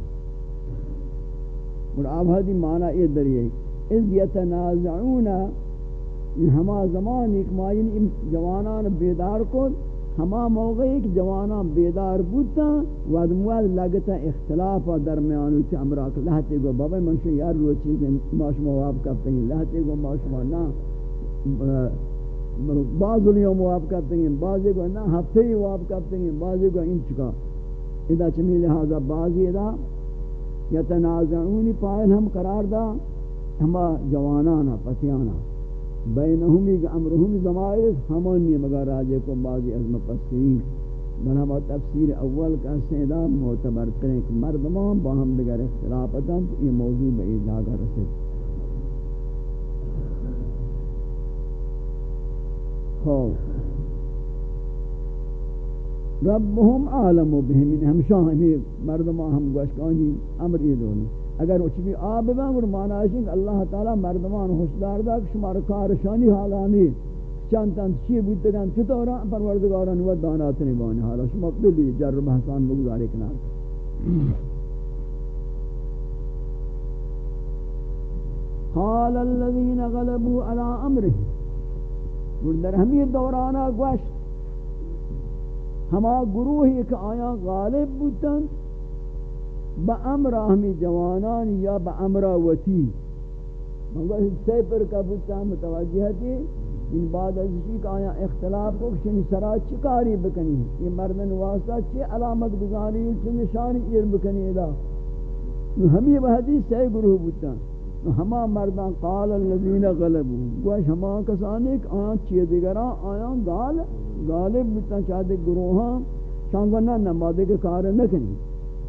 اور آبادی معنی یہ دریئے اذ یتنازعون یعنی ہما زمان ایک مائن یعنی جوانان بیدار کو ہما موقع ایک جوانان بیدار بودتا ود مواد لگتا اختلاف درمیان چ امراک لہتے گو، بابا منشو یار رو چیزیں ماش مواب کرتے ہیں لہتے گو ماش نا بعض اليوم مواب کرتے ہیں بعضی کو نا ہفتے ہی مواب کرتے ہیں بعضی کو ان چکا ادا چمی لہذا بعضی ادا یتنازعونی پائل ہم قرار دا، ہما جوانانا پتیانا بینہم ایک امرہم زمائر ہمانی مگر راجے کو بعضی از مفسرین بنا با تفسیر اول کا سیدہ معتبر کریں کہ مردمان با ہم بگر اختلافتا یہ موضوع بے جاگہ رسے خوف ربهم عالم و بهمین همشان همی مردم هم گوشکانی امر ایدونی اگر اچمی آب بم و معنیش این اللہ تعالی مردمان حسدار دا که شما کارشانی حالانی چند تن چی بود دگن چطورا پروردگاران و دانات نیبانی حالا شما بلی جر بحثان بگذاری کنار قال الذين غلبوا على امره در همین دوران گوشت ہما گروہی کہ آیا غالب بودن، با امرہ ہمی جوانان یا با امرہ وطی. مگر سے پر کا بودتا متوجہ تھی ان بعد از اسی آیا اختلاف کو کشنی سرا چکاری بکنی؟ یہ مردن واسطہ چی علامت گزاری، چی نشانی ایر بکنی دا؟ ہمی وہ حدیث سے گروہ بودتا ہما مردان قال الذين غلبوا۔ گوش ہما کسانی کہ آن چیئے دیگران آیاں گال، غالب بودتا چاہتے گروہاں شانگونا نمادے کے کار نکنی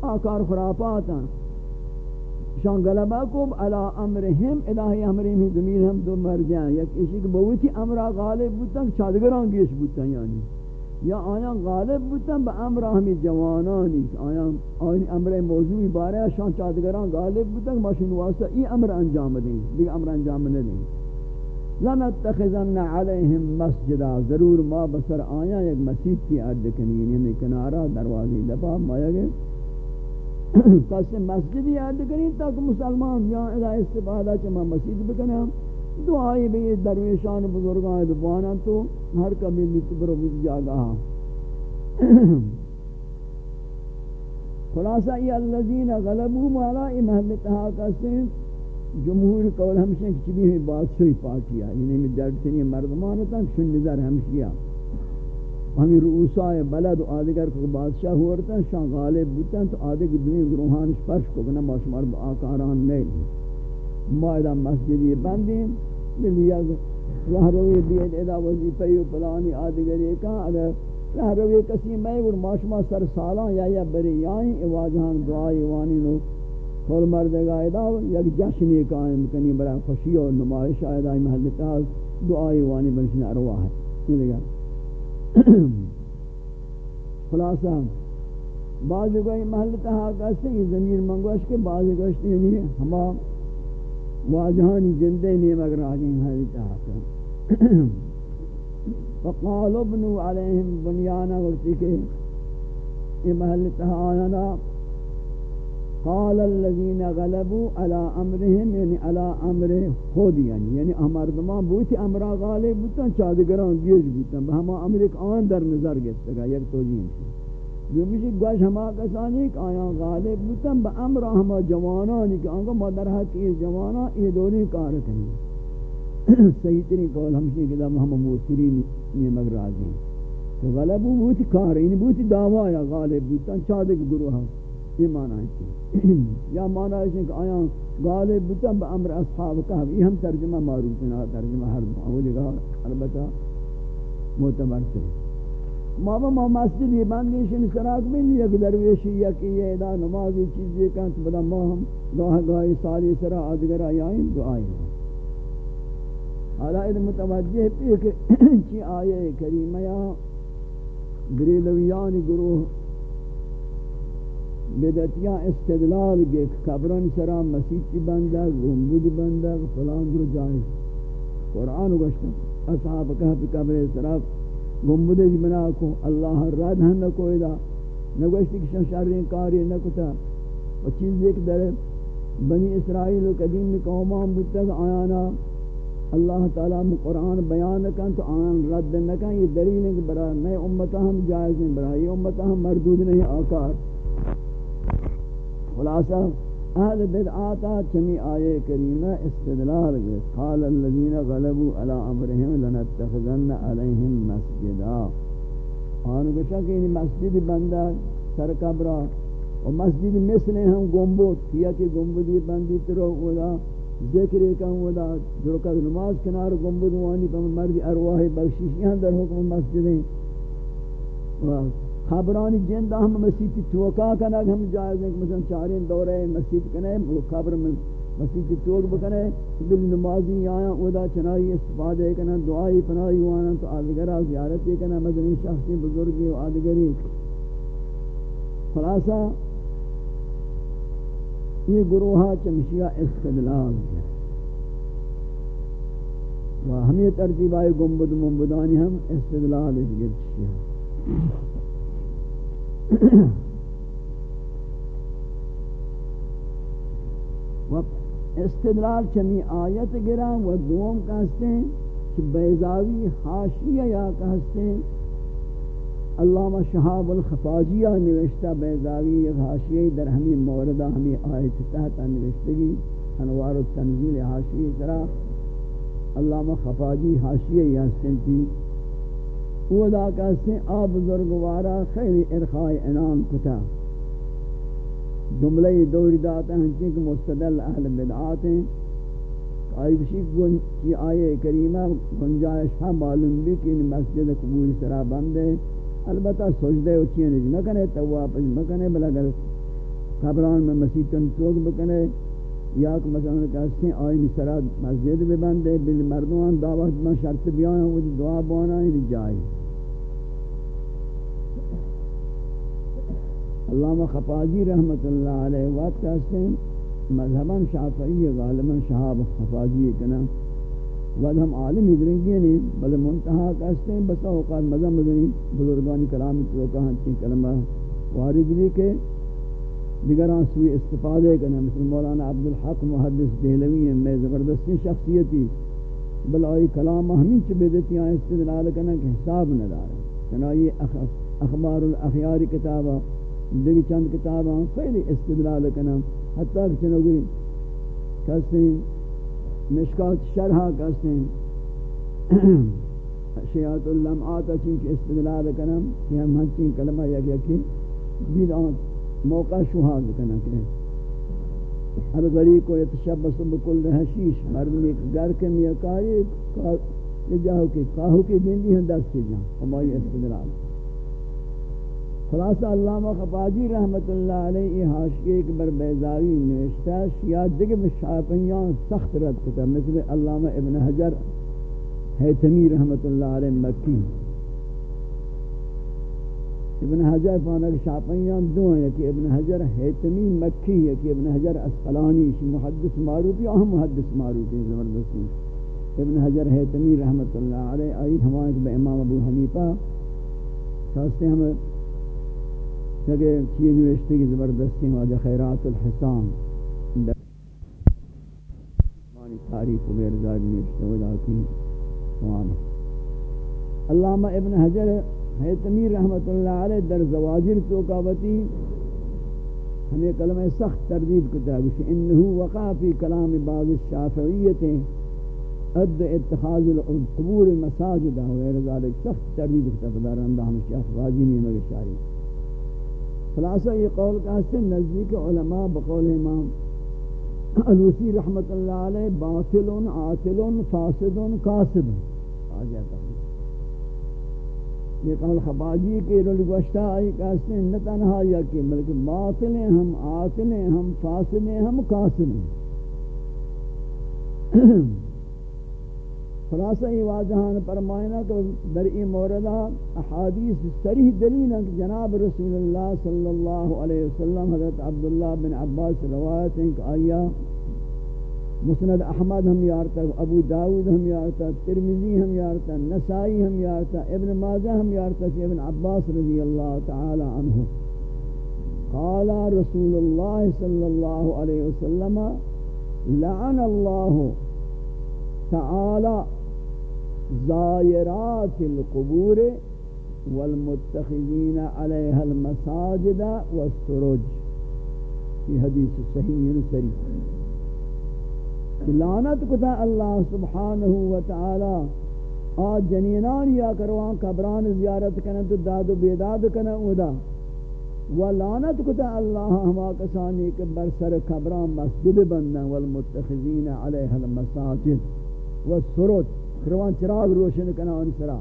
آکار خرافاتا شان غلبہ کو علا امرہم، الہی امرہم ہی زمین ہم دو مر جائیں یک اسی کہ بہتی امرہ غالب بودتا چادگران گیش بودتا یعنی۔ یا آیا غالب بودن به امر ہمی جوانانی. آیا آیا امر موضوعی بارے شان چادگران غالب بودن؟ ماشین واسطہ ای امر انجام دیں بھی امر انجام نہ دیں لنتخذن علیہم مسجدا. ضرور ما بسر آیا ایک مسجد کی عرض کنی یعنی, یعنی ہمیں کنارہ دروازی لبا مایا گئے کسی مسجدی عرض کنی تاکہ مسلمان یا الہ استفادہ چما مسجد بکنے دعائی بھی درویشان بزرگان دبانا تو ہر کمی نیت برو بھی جاگا ہاں۔ خلاصہ یہ اللذین غلبو مالا ای محلتہا کسی جمہور قول ہمشہ کچھ بھی ہوئی بادشاہی پارٹیا یعنی میں درد سنی مردمانتا شن نظر ہمشیا۔ ہمیں رؤسائے بلد و آدگر کو بادشاہ ہوا رہتا شان غالب بودتا تو آدگر دنیا گروہان شپرش کو بنا ماشمار با آکاران نہیں مائدہ مسجدی بندیم، بلی از راہ روی بید ادا وظیفه و پلانی آدگری کہاں اگر راہ روی کسی میں اور ماشما سر سالان یا یا بری یائیں اواجہان دعائی وانی لو کھول مردگا ادا یک جشنی قائم کنی برا خوشی و نمائش ادا محل تاز دعائی وانی برشن ارواح. ہے یہ لگا خلاصہ بعض کوئی محل تہا کہتے ہیں زمین منگوش کے بعض گوشتے ہیں یعنی ہما واجہانی جندے نیم اگر آجیں حضرت آقا فقال ابنو علیہم بنیانا وقتی کہ یہ محل تحانا قال الذين غلبوا على امرهم یعنی على امر خود یعنی یعنی امردمان بوتی امرا غالب بودن چادگران گیج بودن ہما امر ایک آن در نظر گئتا یک توجیہ جو مجھے گوش ہما کسانی کہ آیا غالب بودن با امر ہما جوانانی کہ آنگا ما در حق یہ جوانان یہ دونی کار کریں صحیح ترین قول ہمشی کہ دم ہم موسرین یہ مگر ہیں کہ غلب بوتی کار یعنی بوتی دعوی یا غالب بودن چادک گروہ یہ معنی ہے یا معنی ہے کہ آیا غالب بودن با امر اصحاب کہا یہ ہم ترجمہ معروف ہیں ترجمہ ہر اولی گا البتہ معتبر سے ما با ما مسجد یہ بندیشن سراغ میں یک درویشی، یکی یہ ادا نمازی چیزی کانت بدا ما ہم گاہ گاہی سالی سرا آدگر آئیں دعائی حالا ادھا متوجہ پی کہ چی آئے کریمہ یا گریلویان گروہ بدتیاں استدلال گے قبرن سرا مسیح چی بندہ گمبود بندہ، فلان در جائے قرآن گوشتا اصحاب کہا پی قبر سرا گنبدش بنا کو اللہ رد ہن نہ کوئی دا، نہ گوشتی کہ شرین کاری نہ کتا۔ و چیز ایک در بنی اسرائیل و قدیم قومان بودتا کہ آیانا۔ اللہ تعالیٰ میں قرآن بیان کن تو آیان رد نہ کن۔ یہ دلیل ہے کہ برای میں امتا ہم جائز ہیں برای یہ امتا ہم مردود نہیں، آکار۔ خلاصہ اہل بدعاتا چمی آئے کریمہ استدلال گئے۔ قال الذین غلبوا على امرهم لنتخذن علیہم مسجدا۔ آن گوشا کہ یہ مسجد بندہ سر قبرہ و مسجد مثل ہم گنبود کیا کہ گنبودی بندی ترو اولا ذکر کم اولا درکت نماز کنار گنبود وانی پر مرد ارواح بخشیش یہاں در حکم مسجد ہیں خبرانی جند ہم مسجد توقع کنا ہم جائز ہیں کہ مثلا چارین دورے مسجد کنے خبر میں مسجد توق بکنے بل نمازی آیا اودا چنائی استفادہ کنا، دعائی پنائی وانا، تو آدگرہ زیارت کنا، مدنی شخصی بزرگی و آدگری خلاصہ، یہ گروہا چمشیہ استدلال ہے۔ و ہمیں ترتیب آئے گمبد ممبدانی ہم استدلال اس گرد و استدلال چمی آیت گرام و دوم کہستے ہیں کہ بیضاوی حاشیہ یا کہستے ہیں علامہ شہاب الخفاجیہ نوشتہ بیضاوی ایک حاشیہ در ہمی موردہ ہمی آیت تحت نوشتگی، انوار التنزیل حاشیہ طرح علامہ خفاجی حاشیہ یا سنتی وہ دا کہستے ہیں آب بزرگوارا خیلی ارخاء انام کتا۔ جملہ دوری داتا ہیں چنک مستدل اہل بدعات ہیں۔ آئی بشی کی آئے کریمہ گنجائش ہاں معلوم بھی کہ مسجد قبول سرا بند ہے البتہ سجدے اچھی نج مکنے تواب مکنے بل اگر قبران میں مسیطن توگ بکنے یا کہ مثلا کہتے ہیں آئی سرا مسجد بھی بند ہے بل مردوان دعوت میں شرط بیان ہے وہ دعا بانا ہے جائے۔ علامہ خفاجی رحمت اللہ علیہ وقت کہتے ہیں مذہباً شافعی، غالباً شہاب خفاجی کنا۔ ود ہم عالم ادرنگی نہیں بل منتہا کہتے ہیں بسا اوقات مذہب مدنی بزرگانی کلام تو کہاں تھی کلمہ وارد بھی کہ دیگران سوی استفادے کرنا مثل مولانا عبدالحق محدث دہلوی ہیں، میں زبردستی شخصیتی، بل آئی کلام ہمیں چبے دیتی ہیں استدلال کرنا کہ حساب نہ دارا چنہ یہ اخبار الاخیار کتابہ دیگه چند کتاب ہیں خیلی استدلال کنم. حتی کہ چنوگی کہتے ہیں مشکات شرحہ کہتے ہیں شیعات اللمعات چنچ استدلال کنم کہ ہم ہنچین کلمہ یک یکی بید آن موقع شہاد کنم کہ ہر غریب کو یتشبس بکل حشیش، مردم ایک گر کے میکاری یہ جاہو کی کاہو کی دیندی ہیں دست چیزاں ہماری استدلال. خلاصہ علامہ خفاجی رحمت اللہ علیہ حاشیے ایک بر بیزاوی نوشتہ شیعہ دیگر شاپیان سخت رد کتا مثل علامہ ابن حجر حیتمی رحمت اللہ علیہ مکی۔ ابن حجر پانک شاپیان دو ہیں کہ ابن حجر حیتمی مکی ہے کہ ابن حجر اسقلانی محدث معروفی اہم محدث معروفی، زبردستی۔ ابن حجر حیتمی رحمت اللہ علیہ، آئی ہمارے امام ابو حنیفہ کہتے ہیں کہ چیز نوشتے کی زبردستی واجہ خیرات الحسان. مانی تاریخ و بیرزاد نوشتے ودا کی سوانے علامہ ابن حجر حیتمی رحمت اللہ علیہ در زواجر توقابتی ہمیں کلمہ سخت تردید کتا ہے انہو وقع فی کلام بعض الشافعیت اد اتخاذ القبور مساجدہ وغیر ذالک سخت تردید کتا فدار اندہ ہم شیخ راجی نہیں مگر شاری خلاصہ یہ قول کا سے نزدیک علماء بقول امام علوسی رحمت اللہ علیہ باطل عاطل فاسد قاصد آ جاتا ہے. یہ قول خباجی کے رول گوشتہ آئی کہتے ہیں نہ تنہا یا کہ بلکہ باطل ہم عاطل ہم فاسد ہم قاصد ہیں خلاصہ یہ واضحان فرمائنا کہ در این موردہ ہاں احادیث سریح دلیل کہ جناب رسول اللہ صلی اللہ علیہ وسلم حضرت عبداللہ بن عباس روایت ہیں کہ آیا مسند احمد ہم یارتا ابو داود ہم یارتا ترمیزی ہم یارتا نسائی ہم یارتا ابن ماجہ ہم یارتا کہ ابن عباس رضی اللہ تعالی عنہ۔ قال رسول اللہ صلی اللہ علیہ وسلم، لعن اللہ تعالی زائرات القبور والمتخذین علیہ المساجد والسرج. یہ حدیث صحیح سری لعنت کتا اللہ سبحانہ وتعالی آ جنینان یا کروان قبران زیارت کنن تو داد و بیداد کنن ادا و لعنت کتا اللہ ہما کسانی کے برسر قبران مسجد بندن والمتخذین علیہ المساجد والسرج. روان چراغ روشن کنا ان سرا.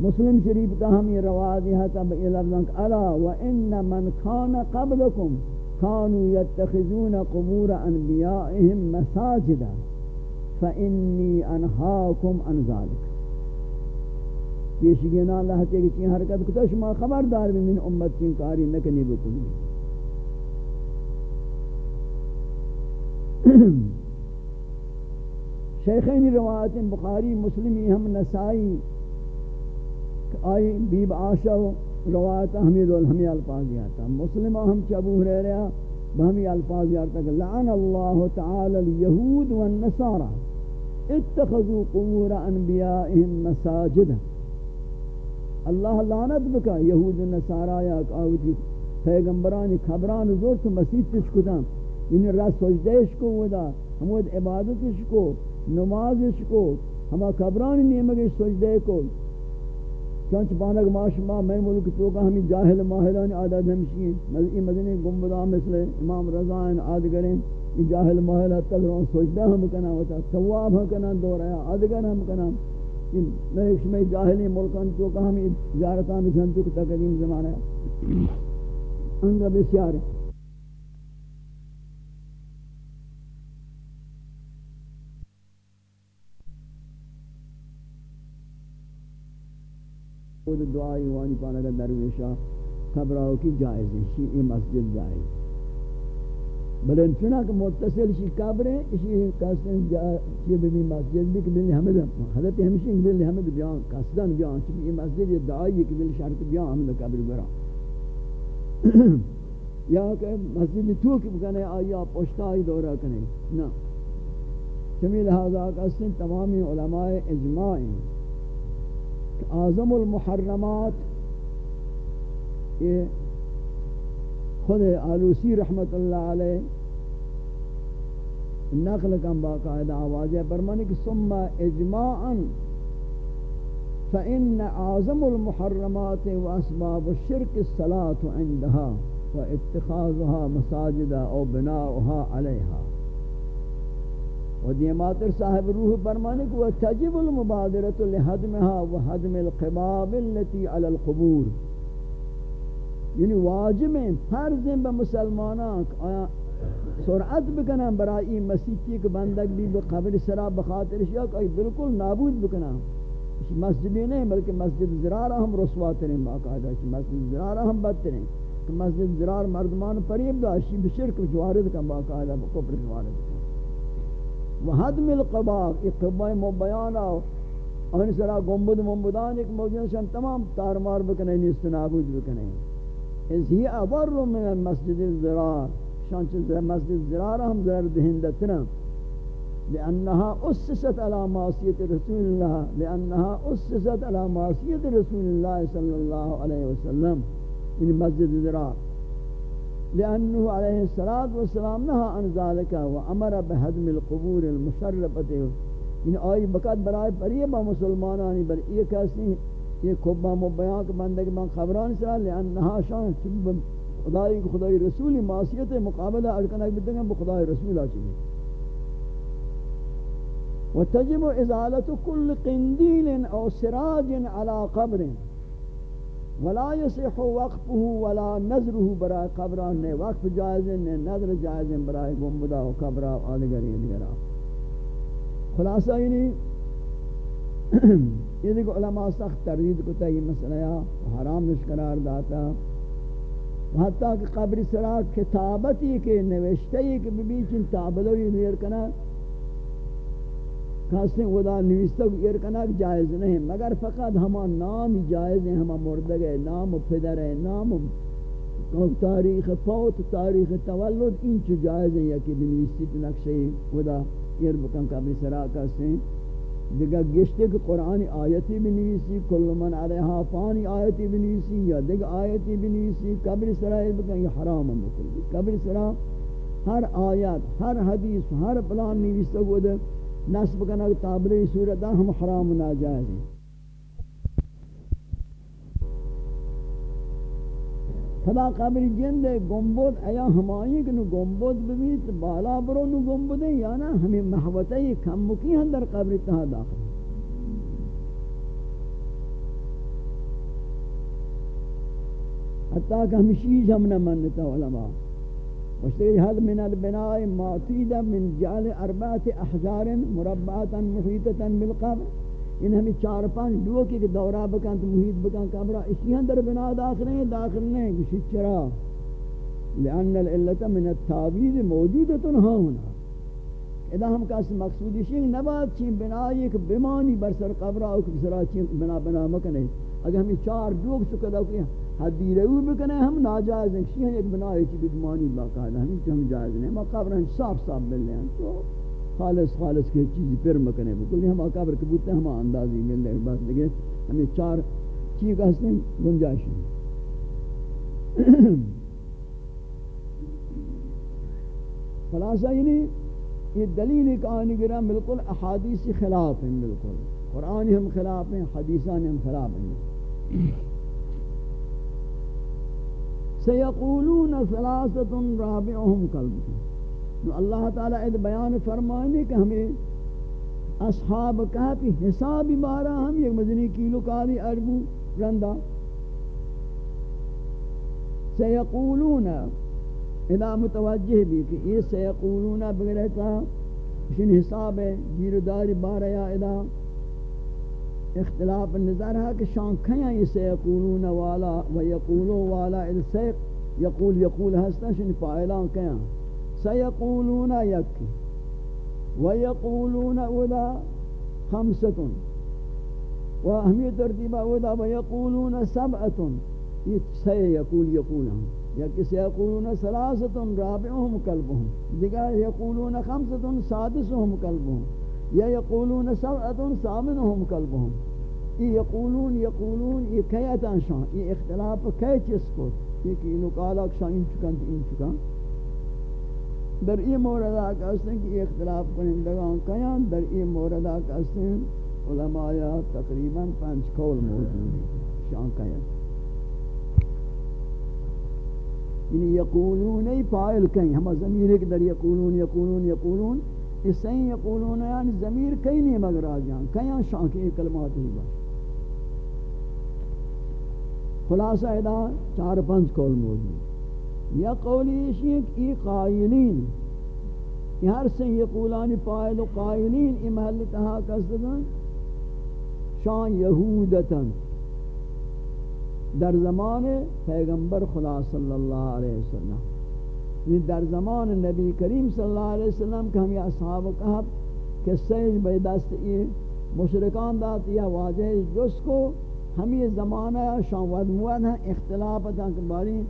مسلم شریف تا ہم یہ روایت ہے تب یہ لفظاں الا وان من كان قبلكم كانوا يتخذون قبور انبيائهم مساجدا فاني انهاكم عن ذلك پیشگینا اللہ تے کی حرکت کو شما خبردار بھی من امت کی کاری نہ کنی بکلی شیخین روایت بخاری مسلمی ہم نسائی آئی بیب آشا روایت احمید والہمی الفاظ دیا تھا۔ مسلمہ ہم چبو رہ رہا بہمی الفاظ یارتا کہ لعن اللہ تعالی الیہود والنصارى اتخذوا قبور انبیائهم مساجد۔ اللہ لعنت بکا، یہود و یا آوتی پیغمبرانی خبران زور تو مسیح تش یعنی رس سجدهش کو ودا ہمود عبادتش کو۔ نمازش کو، ہما خبرانی نیمگی سجدہ کو۔ چونچ بانک ماشما میں ملک تو کا ہمیں جاہل ماہران عادت ہمشی ہیں۔ یہ مدنی گمبدا مثل امام رضائن آدگریں یہ جاہل ماہرہ تک رون سجدہ ہم کنا ہوتا تواب ہم کنا دور ہے آدگر ہم کنا۔ میں ایک میں جاہلی ملکان تو کا ہمیں زیارتان جنتو کا تقدیم زمانہ ہے۔ انگا بسیار ہے۔ خود دعائی وانی پانا کا درویشا خبراؤ کی جائز ہے شیئی مسجد جائز۔ بلے انچنا کہ متصل شی قبر ہے، اسی قصدن چیئے بھی مسجد بھی کہ حمد حضرت ہمشی کہ حمد بیان قصدن بیان چیئے یہ مسجد دعائی ہے شرط بیان حمد قبر برا یا کہ مسجد تو کی بکنے، آیا پشتائی دورہ کنے۔ نا۔ چمی لہذا قصدن تمامی علماء اجماعی اعظم المحرمات، یہ خود آلوسی رحمت اللہ علیہ نقل کم باقاعدہ آواز ہے برمانی کہ ثم اجماعا فإن اعظم المحرمات واسباب الشرك الصلاة عندها واتخاذها مساجدا او بناؤها عليها و دیماتر صاحب روح برمانے کو تجب المبادرت لحدمها و حدم القباب التي على القبور۔ یعنی واجب ہیں، فرض ہیں با مسلمانان آیا سرعت بکنن برای این مسیحی که بندگ بھی بقبر سرا بخاطر شیا کہ بالکل نابود بکنن۔ مسجدی نہیں، بلکہ مسجد زرارہ ہم رسواترین باقاعدہ مسجد زرارہ ہم بدترین کہ مسجد زرار مردمان پریب داشتی بشرک جوارد کا باقاعدہ بکفر جوارد۔ کا وحدم القباق یہ قبائی مبیانا ان سرا گمبد ممبدان، ایک موجود شان تمام تارمار بکنے نیست نابود بکنے اس ہی اضر من المسجد الزرار. شان چیز مسجد الزرار ہم ضرر دہندتنا لأنها أسست على معصية رسول الله لأنها أسست على معصية رسول الله صلى الله عليه وسلم. in مسجد الزرار لأنه عليه الصلاة والسلام نهى عن ذلك وأمر بهدم القبور المشرفة ان آئی بقات برائے پریبا مسلمانانی، بل یہ کسی یہ کبا مبیان کے بندے من خبران سرا لأنها شان چب خدای خدای رسول معصیت مقابلہ ارکن بدنگا بخدای رسول آچی وتجب ازالة كل قنديل او سراج على قبر. ولا يصح وقفه ولا نظره برای قبران نے وقف جائز نے نظر جائز برای گنبدا و قبرا و آدگری دیگرا خلاصہ یعنی یہ دیکھو علماء سخت تردید کو یہ مسئلہ حرام نش قرار داتا حتیٰ کہ قبر سرا کتابتی کے نوشتے کہ بیچن تابلوی نیر کنا کہاستے ہیں ودا نویستہ کو ارکناک جائز نہیں، مگر فقط ہما نام جائز ہیں، ہما مردگ ہے نام پدر ہے نام تاریخ فوت، تاریخ تولد، ان چو جائز ہیں، یکی بنویستی نقشے ودا اربکن قبل سرا کہاستے ہیں۔ دیگا گشتے کہ قرآن آیتی بنویسی، کل من علیہا فانی آیتی بنویسی، یا دیگا آیتی بنویسی، قبل سرا اربکن یہ حرام مکلی قبل سرا ہر آیت، ہر حدیث، ہر پلان نویستہ کو دے نصب کرنا تابلی صورت ہم حرام ناجائز ہیں۔ خدا قبر جند گمبود ایا ہمائی کہ نو گمبود ببیت، بالا برو نو گمبود یا نا ہمیں محوطی کم مکی ہیں در قبر تہا داخل۔ حتیٰ کہ ہم شیج ہم نہ منتا علماء۔ وشتغل هل من البناء معطيدة من جعل أربعة أحجار مربعة محيطة بالقبر. ان ہمیں چار پانچ ڈوکی کے دورہ بکن تو محیط بکن قبرہ اسی اندر بنا داخل ہیں، داخل نہیں کسی چرا؟ لأن العلت من التعبید موجودت ہاں ہونا ادا ہم کس مقصودی شنگ نبات چین بنائی کہ بمانی بر سر قبرہ او کسرا چین بنا بنا مکنے اگر ہمیں چار دوگ سکتا کہ حدی رو بکنے، ہم ناجائز ہیں کسی ہیں، ایک بنائی چی بمانی باقاعدہ ہمیں چی ہم جائز نہیں ما قبر ہم صاف صاف مل لیں تو خالص خالص کے چیزی پر مکنے بکلی، ہم قبر کبوتے ہم اندازی مل لیں بات لگے ہمیں چار چیز ہستیں گنجائش ہیں خلاصہ یعنی یہ دلیل ایک آنی گرہ بالکل احادیث خلاف ہیں، بالکل۔ قرآن ہم خلاف ہیں، حدیثان ہم خلاف ہیں۔ سیقولون ثلاثت رابعهم قلب اللہ تعالیٰ اد بیان فرمائنے کہ ہمیں اصحاب کہفی حسابی بارا ہم یک مدنی کیلو کاری اربو رندہ. سیقولون، ادا متوجہ بھی کہ یہ سیقولون بگرہتا، شن حساب ہے گیرداری بارہ یا ادا اختلاف نظر ہے کہ شان کھیاں یہ سیقولون والا و یقولو والا السیق یقول یقول ہستا شن فائلان کھیاں سیقولون یک، و یقولون ادا خمستن، و اہمی ترتیبہ ادا و یقولون سبعتن۔ یہ سی یقول یقول ہم یا کسی یقولون سلاستن رابعهم قلبهم دیگر یقولون خمستن سادسهم قلبهم یا یقولون سبعتن سامنهم قلبهم یہ یقولون یقولون یہ کیتان شان؟ یہ اختلاف کی چیز کو یہ کہ انہوں قالا شان ان چکن ان چکن. در این مورد آقا هستن که اختلاف کنندگان کیان؟ در این مورد آقا هستن علماء تقریباً پنج کول موجود شان کیان. یعنی یقولون ای فائل کہیں ہم ضمیر ایک در یقولون یقولون یقولون. اس سے یقولون یعنی ضمیر کہیں نہیں مگر آ جان کہیں شان کی کلمات ہی بس۔ خلاصہ ادا، چار پنج قول موجود۔ یا قولی اسی کہ ای قائلین یہ ہر سے یقولان فائل و قائلین، ای محل تہا کسدن شان یہودتاً در زمان پیغمبر خدا صلی اللہ علیہ وسلم۔ یعنی در زمان نبی کریم صلی اللہ علیہ وسلم کہ ہم یہ اصحاب کہب کہ سیج بے دست یہ مشرکان دات یا واجہ جس کو ہم یہ زمانہ شان ود مواد ہیں اختلافت ہیں کہ باری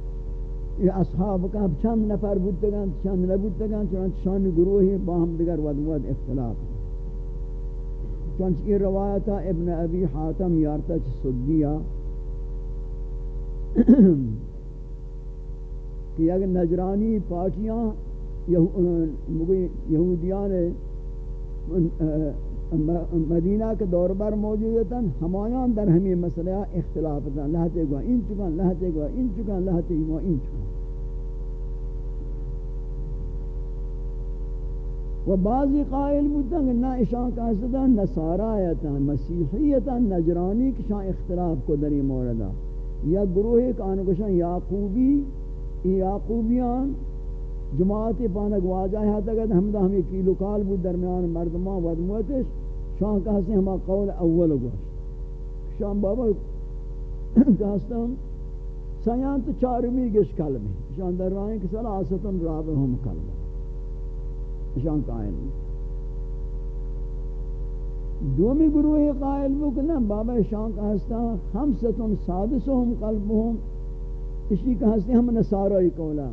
یہ اصحاب کہب چند نفر بودتگان چند نبودتگان چنانچہ شان گروہی باہم دیگر ود مواد اختلاف چنانچہ یہ روایتہ ابن ابی حاتم یارتا چھ صدیہ۔ کہ اگر نجرانی پارٹیاں یہودیان مدینہ کے دور بر موجود ہیں ہمایان در ہمیں مسئلہ اختلاف ہیں لہتے گوا ان چکان لہتے گوا ان چکان لہتے گوا ان چکان و بعضی قائل بودتا کہ نہ اشان کا حسدہ نصارایتا مسیحیتا نجرانی کشان اختلاف کو دری موردہ یا گروہ ایک آنگوشن یعقوبی یعقوبیان جماعت پانک واجہ ہے تک ہمدہ ہمیں کیلو کال بود درمیان مردمان ودموتش شان کہاستے ہما قول اول گوشت۔ شان بابا کہاستے ہم سیان تو چارمی گش کلمی شان در رائیں کہ سلاسطن رابع ہم کلمی شان قائل دومی گروہ قائل بکنا بابا شان کا ہستا خمستن سادسهم قلبهم اسی کا ہستے ہم نصارائی کولا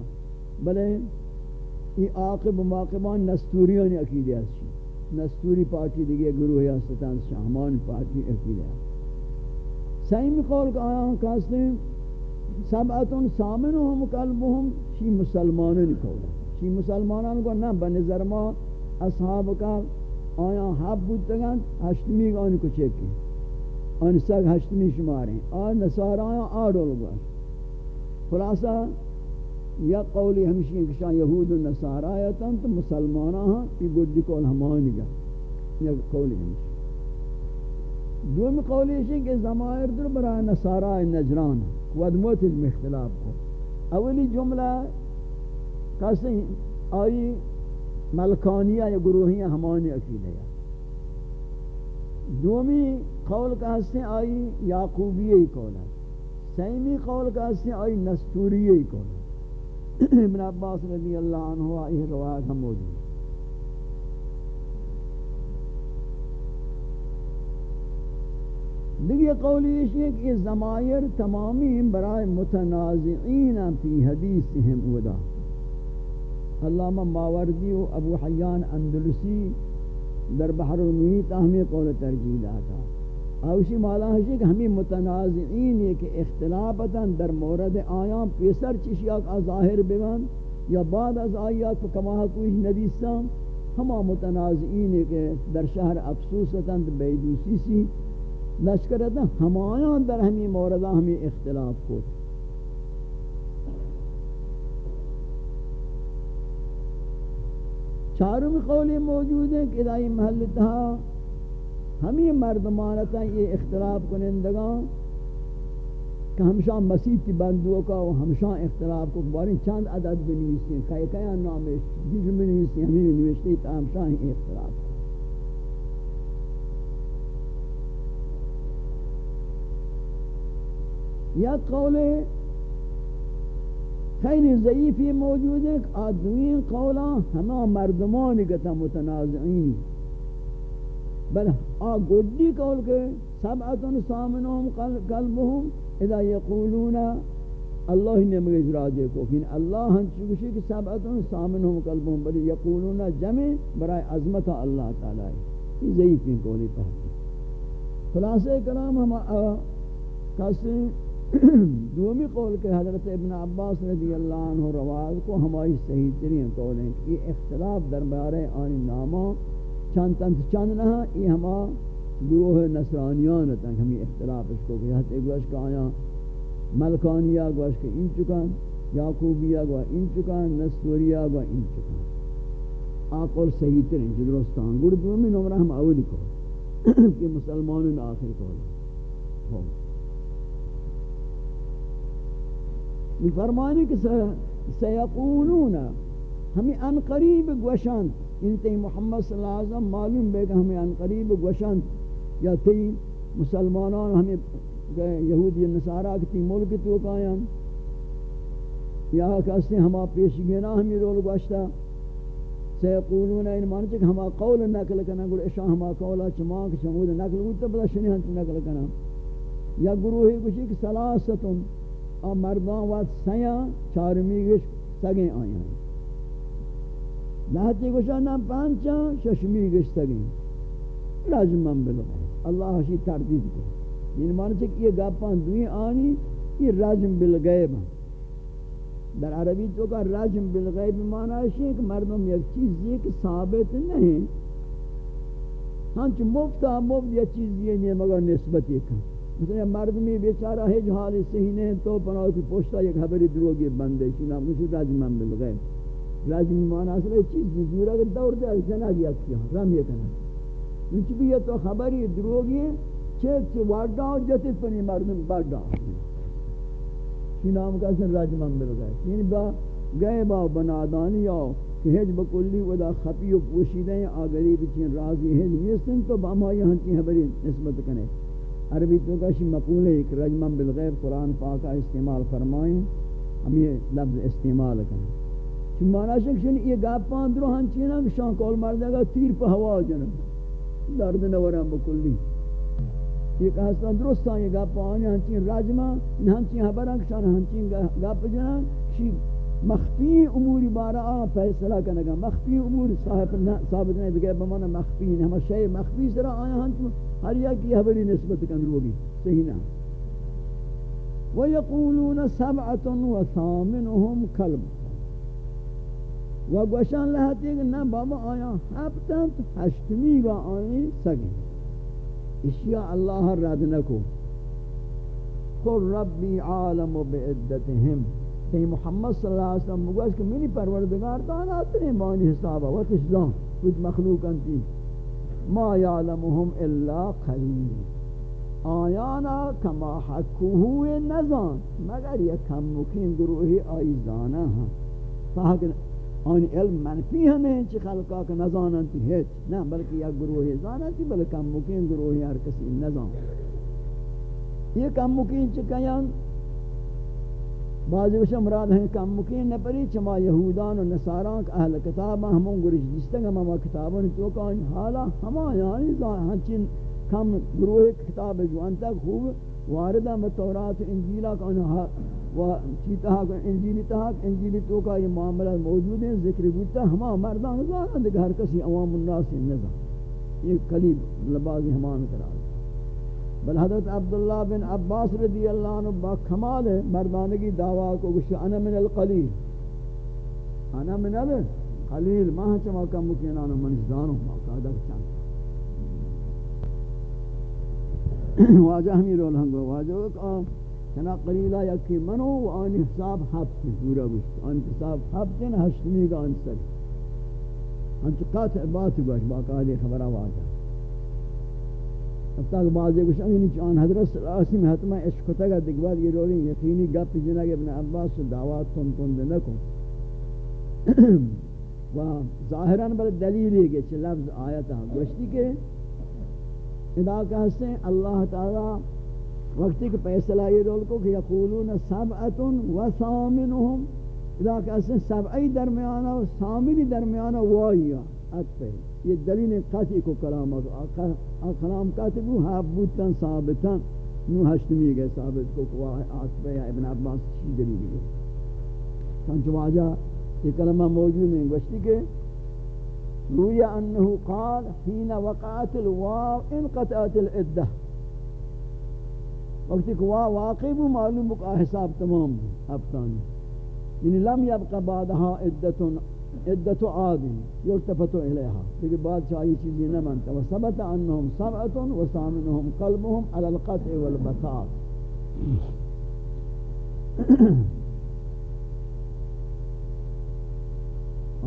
بلے یہ عاقب ماقبان نستوریان عقیدی ہستی نستوری پارٹی دیگے گروہ ہستان شاہمان پارٹی عقیدی ہستی سیمی قول کا آیا ہم کہاستے ہیں سبعتن سامنهم قلبهم شی مسلمانن کولا شی مسلمانان کو نہ بنظر ما اصحاب کا آیا حب بودتگن ہشتمی آن کو چکی آن سگ ہشتمی شماریں آن نصارا آیا آڈول گوش خلاصہ، یا قولی ہمشی انکشان یہود و نصارا آیتا تو مسلمانا ہاں یہ گردی کول ہمانی گا، یا قولی ہمشی دومی قولی ہے کہ زمائر در برای نصارا نجران، ودموت المختلاف کو۔ اولی جملہ کسی آئی ملکانیہ یا گروہیاں ہمانی عقیدہ ہے۔ دومی قول کا حسن آئی یعقوبیہ قول ہے۔ سیمی قول کا اس نے آئی نستوریہ قول ابن عباس رضی اللہ عنہ آئی روایت ہم موجود دیگه قولیش یہ کہ زمائر تمامی برای متنازعین فی حدیثهم ودا۔ علامہ ماوردی و ابو حیان اندلسی در بحر المحیط اہمی قول ترجیح داتا۔ اوشی مالا ہے کہ ہمیں متنازعین یہ کہ اختلافتا در مورد آیام پیسر چشیاک ظاہر بیوان یا بعد از آیات کما کوئی نویسان ہما متنازعین کہ در شہر افسوستا بیدوسی سی لشکرتا ہمایاں در ہمیں موردہ ہمیں اختلاف کو۔ چارم قولی موجود ہے کہ ادائی محل تہا ہمیں مردمانتا یہ اختلاف کنندگان کہ ہمشاں مسیح کی بندوں کا و ہمشاں اختلاف کو باریں چند عدد بھی بنویسی ہیں کئی کئی نامش جس بنویسی ہمیں بنویستی تا ہمشاں ہی اختلاف یا قول خیلی ضعیفی موجود ہے کہ آدوین قولا ہما مردمانی کتا متنازعین بل آ گڈی قول کے سبعتن سامنهم قلبهم اذا یقولون، اللہ نے مجھے اجراجے کو، کہ یعنی اللہ ہن چوشی کہ سبعتن سامنهم قلبهم بل یقولون جمع برای عظمت اللہ تعالی یہ ضعیفی قولی پہتی خلاصہ کلام ہم کسی دومی قول کے حضرت ابن عباس رضی اللہ عنہ رواز کو ہماری صحیح ترین قول ہیں۔ کہ یہ اختلاف دربارے آنی نامہ چند تنت چند نہ ہاں، یہ ہما گروہ نصرانیان تنگ ہمیں اختلاف اس کو کہ حتی گوش کا آیا ملکانیہ گوش کے ان چکان، یعقوبیہ گوش ان چکان نستوریہ گوش ان چکان۔ آقل صحیح ترین جدرستان گرد دومی نمرہ ہم اولی کو کہ مسلمانوں آخر قول ہے فرمانی کہ سیقولون، ہمیں ان قریب گوشانت گوشند انتے محمد صلی اللہ علیہ وسلم معلوم بے کہ ہمیں ان قریب گوشند یا تی مسلمانان ہمیں یہودی نصارہ کی تی ملک تو کائن یا کہتے ہیں ہما پیشگینا ہمیں رول گوشتا سیقولون ان مانچے کہ ہما قول نقل کنا گل اشاہ ہما قولا چما کہ چمود نقل ہوتا بلا شنی ہنچ نقل کنا یا گروہی کچھ کہ سلاستن آ مردان وقت سیاں چارمی گش سگیں آیاں لہتی گوشا نا پانچاں ششمی گش سگیں رجمن بلغی اللہ شی تردید کو یعنی معنی چک یہ گپان دوئی آنی یہ رجم بالغیب در عربی تو کا رجم بالغیب معنی ہے کہ مردم یک چیز یہ کہ ثابت نہیں ہنچ مفتا مفت یہ چیز یہ نہیں مگر نسبت یہ کھا مثلا مردمی بیچارہ ہے جو حال صحیح نہیں تو پناہ کی پوشتا ایک خبری دروگی بندے شنا مجھے راجمان بلغے راجمی معنی اصلا چیز جزورہ اگر دور دے جنا گیا کیا رم یہ کنا انچ بھی یہ تو خبری دروگی ہے چھے چھے وارڈا جتت پنی مردم بارڈا شنا ہم کہا راجمان بلغے یعنی با گئے با بنادانی آو کہ ہج بکلی ودا خفی و پوشیدیں آگری بچین رازی ہج نیستن تو با ہم یہاں کی خبری نسبت کنے. عربی تو کشی مقول ہے کہ رجمن بالغیب قرآن پاکا استعمال فرمائیں، ہم یہ لفظ استعمال کریں چون مانا شکشن یہ گاپ گاپان درو ہنچینا کہ شان کول مردے گا تیر پہ ہوا جنب درد نورم بکلی. یہ کہستان درستان یہ گاپان ہنچین رجمن ہنچین حبران کہ شان ہنچین گاپ جنب شی مخفی امور بارا آ فیصلہ کنگا مخفی امور صاحب ثابت نہیں دیگه بمانا مخفی نہیں ہم شے مخفی سرا آیا ہن ہر یا کی حبری نسبت کن روگی. صحیح نہ. ويقولون سبعه وثامنهم كلب وگوشان لہتی کہ نہ بابا آیا ہفتن ہشتمی گا آنی سگی. اشیاء اللہ رد نکو. قل ربی عالم بعدتهم. کہ محمد صلی اللہ علیہ وسلم مگوش کہ منی پروردگار دانا اتنے مانی حسابہ وقت دان کچھ مخلوق انتی. ما یعلمهم الا قلیل. آیانا کما حکوہو نزان. مگر یہ کم مکین گروہی آئی زانا ہاں فاہک آن علم منفی ہمیں چی خلقا کا نزان انتی ہیچ نا بلکہ یک گروہی زانا تی، بلکہ کم مکین گروہی ہر کسی نزان۔ یہ کم مکین چی چکیان بعض وشم مراد ہیں کم مکین نہ پری، چما یہودان و نصاران کا اہل کتاب ہمون گرش جستنگ ہم کتابوں تو کان حالا ہما یعنی ہنچین کم گروہ کتاب جوان تک خوب واردہ میں تورات انجیلہ کا انہا و چیتا انجیلی تہا انجیلی تو کا یہ معاملہ موجود ہے ذکر بوتا ہما مردان زارا دیکھ ہر کسی عوام الناس نظام یہ قلیب لباز ہمان کرا بل حضرت عبداللہ بن عباس رضی اللہ عنہ با کمال مردانگی دعویٰ کو گوشت، انا من القلیل۔ انا من القلیل ماہ چما کم مکینانا منشدانوں باقاعدہ چند۔ واجہ ہمیں رول ہنگو، واجہ کہ چنا قلیلہ یکی منو و آنی حساب حفظ پورا گوشت. آنی حساب حفظ یعنی ہشتمی کا انسر ہنچ قاتع بات گوشت باقاعدہ خبرہ واجہ حتی کہ بعضی کچھ انگی چان حضرت صلی اللہ علیہ وسلم حتمہ دکبار یہ رولی یقینی گپ جنگ ابن عباس دعوات تن تن دنکو و ظاہران بل دلیلی کہ چھ لفظ آیتا گوشتی کہ ادا کہتے ہیں اللہ تعالی وقتی کہ پیسلہ یہ رول کو کہ یقولون سبعتن و سامنهم ادا کہتے ہیں سبعی درمیانا و سامنی درمیانا وائیا اتفہ یہ دلیل قطعی کو کلام آ کلام قطعی کو حبوتن ثابتن. نو ہشتمی گئے ثابت کو کو آسفہ ابن عباس چی دلیل گئے سنچ واجہ یہ کلمہ موجود نہیں گوشتی کہ روی انہو قال حین وقعت الواو انقطعت العدہ وقتی کہ واقعی بھی معلوم بکا حساب تمام ہفتانی یعنی لم یبقى بعدها عدتن عدت عاد يلتفت اليها کہ بعد چاہیے چیزیں نہ مانتا و ثبت انهم سبعة وثامنهم قلبهم على القطع والبطاط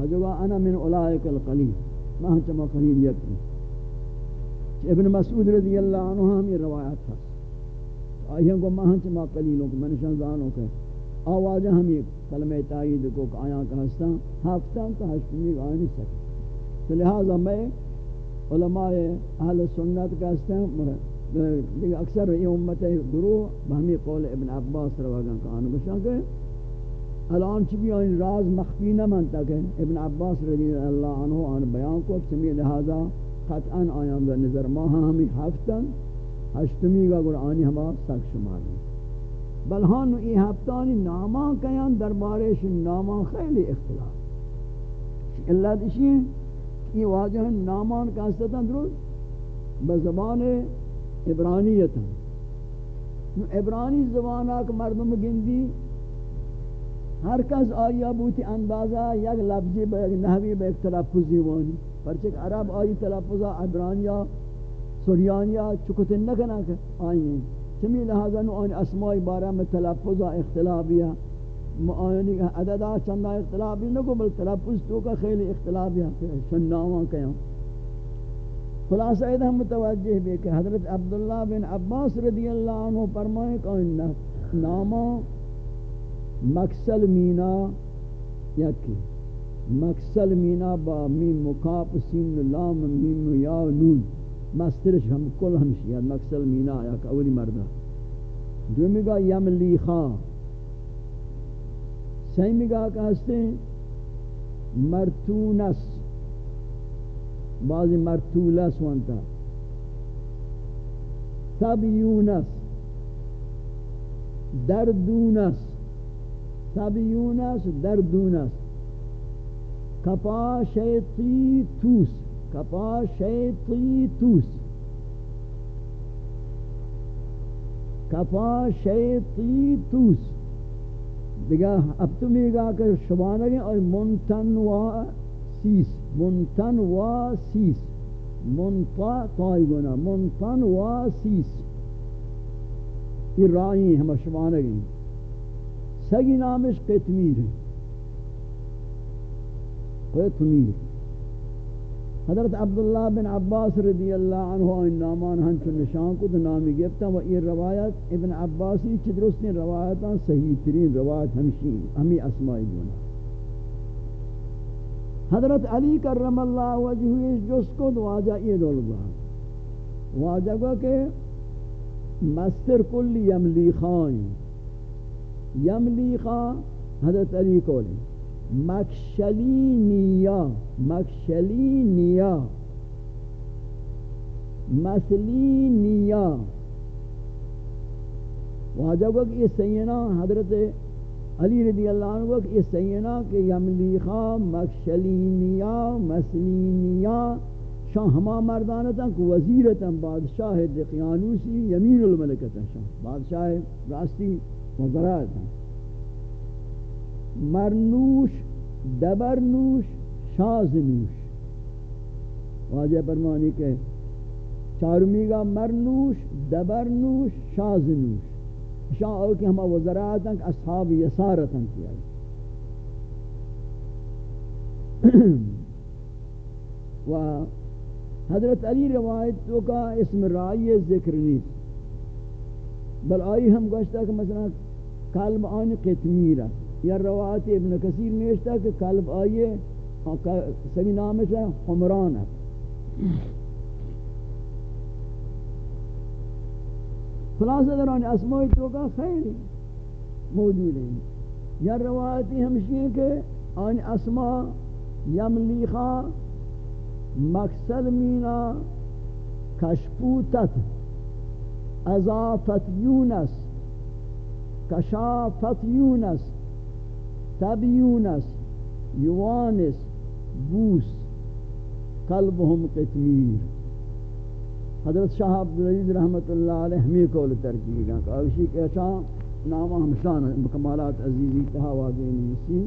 آجوا أنا من اولئك القليل ما ہم چما قلیل ابن مسعود رضی اللہ عنہ ہم یہ روایت تھا آئیوں کو ماں چما قلیلوں کو منشان زانوں کے آوازہ ہم یہ کلمہ تائید کو آیا کہستا ہفتان تو ہشتمی گاہ نہیں سکتے۔ لہذا میں علماء اہل سنت کہستا ہوں اکثر یہ امت گروہ بہمی قول ابن عباس رواگان کا آنو بشان کہ الان چبی آن راز مخفی نہ منتا کہ ابن عباس رضی اللہ عنہ آن بیان کو، چمی لہذا قطعا آیان در نظر ماہا ہمی ہفتان ہشتمی گا قرآنی ہما سک شمار ہیں۔ بل ہاں ای ہفتانی نامان کیان دربارش نامان خیلی اختلاف۔ اللہ دشی یہ واجہ نامان کا استتا درست بزبان عبرانیت عبرانی زبانہ کا مردم گندی، ہر کس آیا بوتی اندازہ، یک لفظی با، یک نحوی با ایک تلفظی وانی۔ پرچک عرب آئی تلفظہ عبرانیہ سوریانیہ چکتن نکنا کہ آئی چمی لہذا نو آن اسماء بارہ میں تلفظ اختلافیہ۔ معانی عددہ چندہ اختلافی نکو، بل تلفظ تو کا خیلی اختلافیہ سنناوان کیا خلاصہ ایدہ متوجہ بھی کہ حضرت عبداللہ بن عباس رضی اللہ عنہ فرمائے کہ ناما مکسل مینا یکی مکسل مینا با میم مکاپ سین لام میم یا نون۔ مسترش ہم کل ہمشی مکسل مینا، یا اولی مردہ دومی گا یملی خان سیمی گا کہستے ہیں مرتونس بعضی مرتولس وانتا. تبیونس دردونس تبیونس دردونس کپا شیطی توس کپا شیطیتوس کپا شیطیتوس دیگه اب تو میگا کہ شبانگیں اور منتن و سیس. منتن و سیس. منطا تائی گنا منتن و سیس. یہ رائی ہم شبانگیں سگی نامش قتمیر ہے قتمیر حضرت عبداللہ بن عباس رضی اللہ عنہ ان نامان ہنچ نشان کو تو نامی گفتا و یہ روایت ابن عباسی چی درست روایتاں صحیح ترین روایت ہمشین، ہمی اسمائی جونا حضرت علی کرم اللہ وجہ جس کو واجہ یہ دول گا واجہ گا کہ مستر کل یملی خان یملی خان حضرت علی کو لیں مکشلی نیا مکشلی نیا مسلینیا۔ واجب کو کہ یہ سینا حضرت علی رضی اللہ عنہ کہ یہ سینا کہ یملیخا مکشلینیا، مسلینیا، شاہ ہما مردانتا کہ وزیرتا بادشاہ دقیانوسی یمین الملکتا شاہ بادشاہ راستی وزرائتا مرنوش، دبرنوش، شازنوش۔ واجہ برمانی کے چارمی گا مرنوش، دبرنوش، شازنوش۔ شاہ او کہ ہما وزرائتا کہ اصحاب یسارتا کیا و حضرت علی روایت تو کا اسم رائی ذکر نہیں۔ بل آئی ہم گوشتا کہ مثلا قلب آن قتمیر یا روایت ابن کثیر نوشتا کہ قلب آئیے سبھی نام سے حمران ہے خلاصہ در آن اسماء تو خیر موجود ہیں یا روایتی ہمشی ہیں کہ آن اسماء یملیخا مکسل مینا کشپوتت اضافت یونس کشافت یونس. تب یونس یوانس بوس قلبهم قتمیر حضرت شاہ عبدالعزیز رحمت اللہ علیہ ہمیں قول ترجیح گا کہ اوشی کہتا نامہ ہمشان کمالات عزیزی تہا واضح نیسی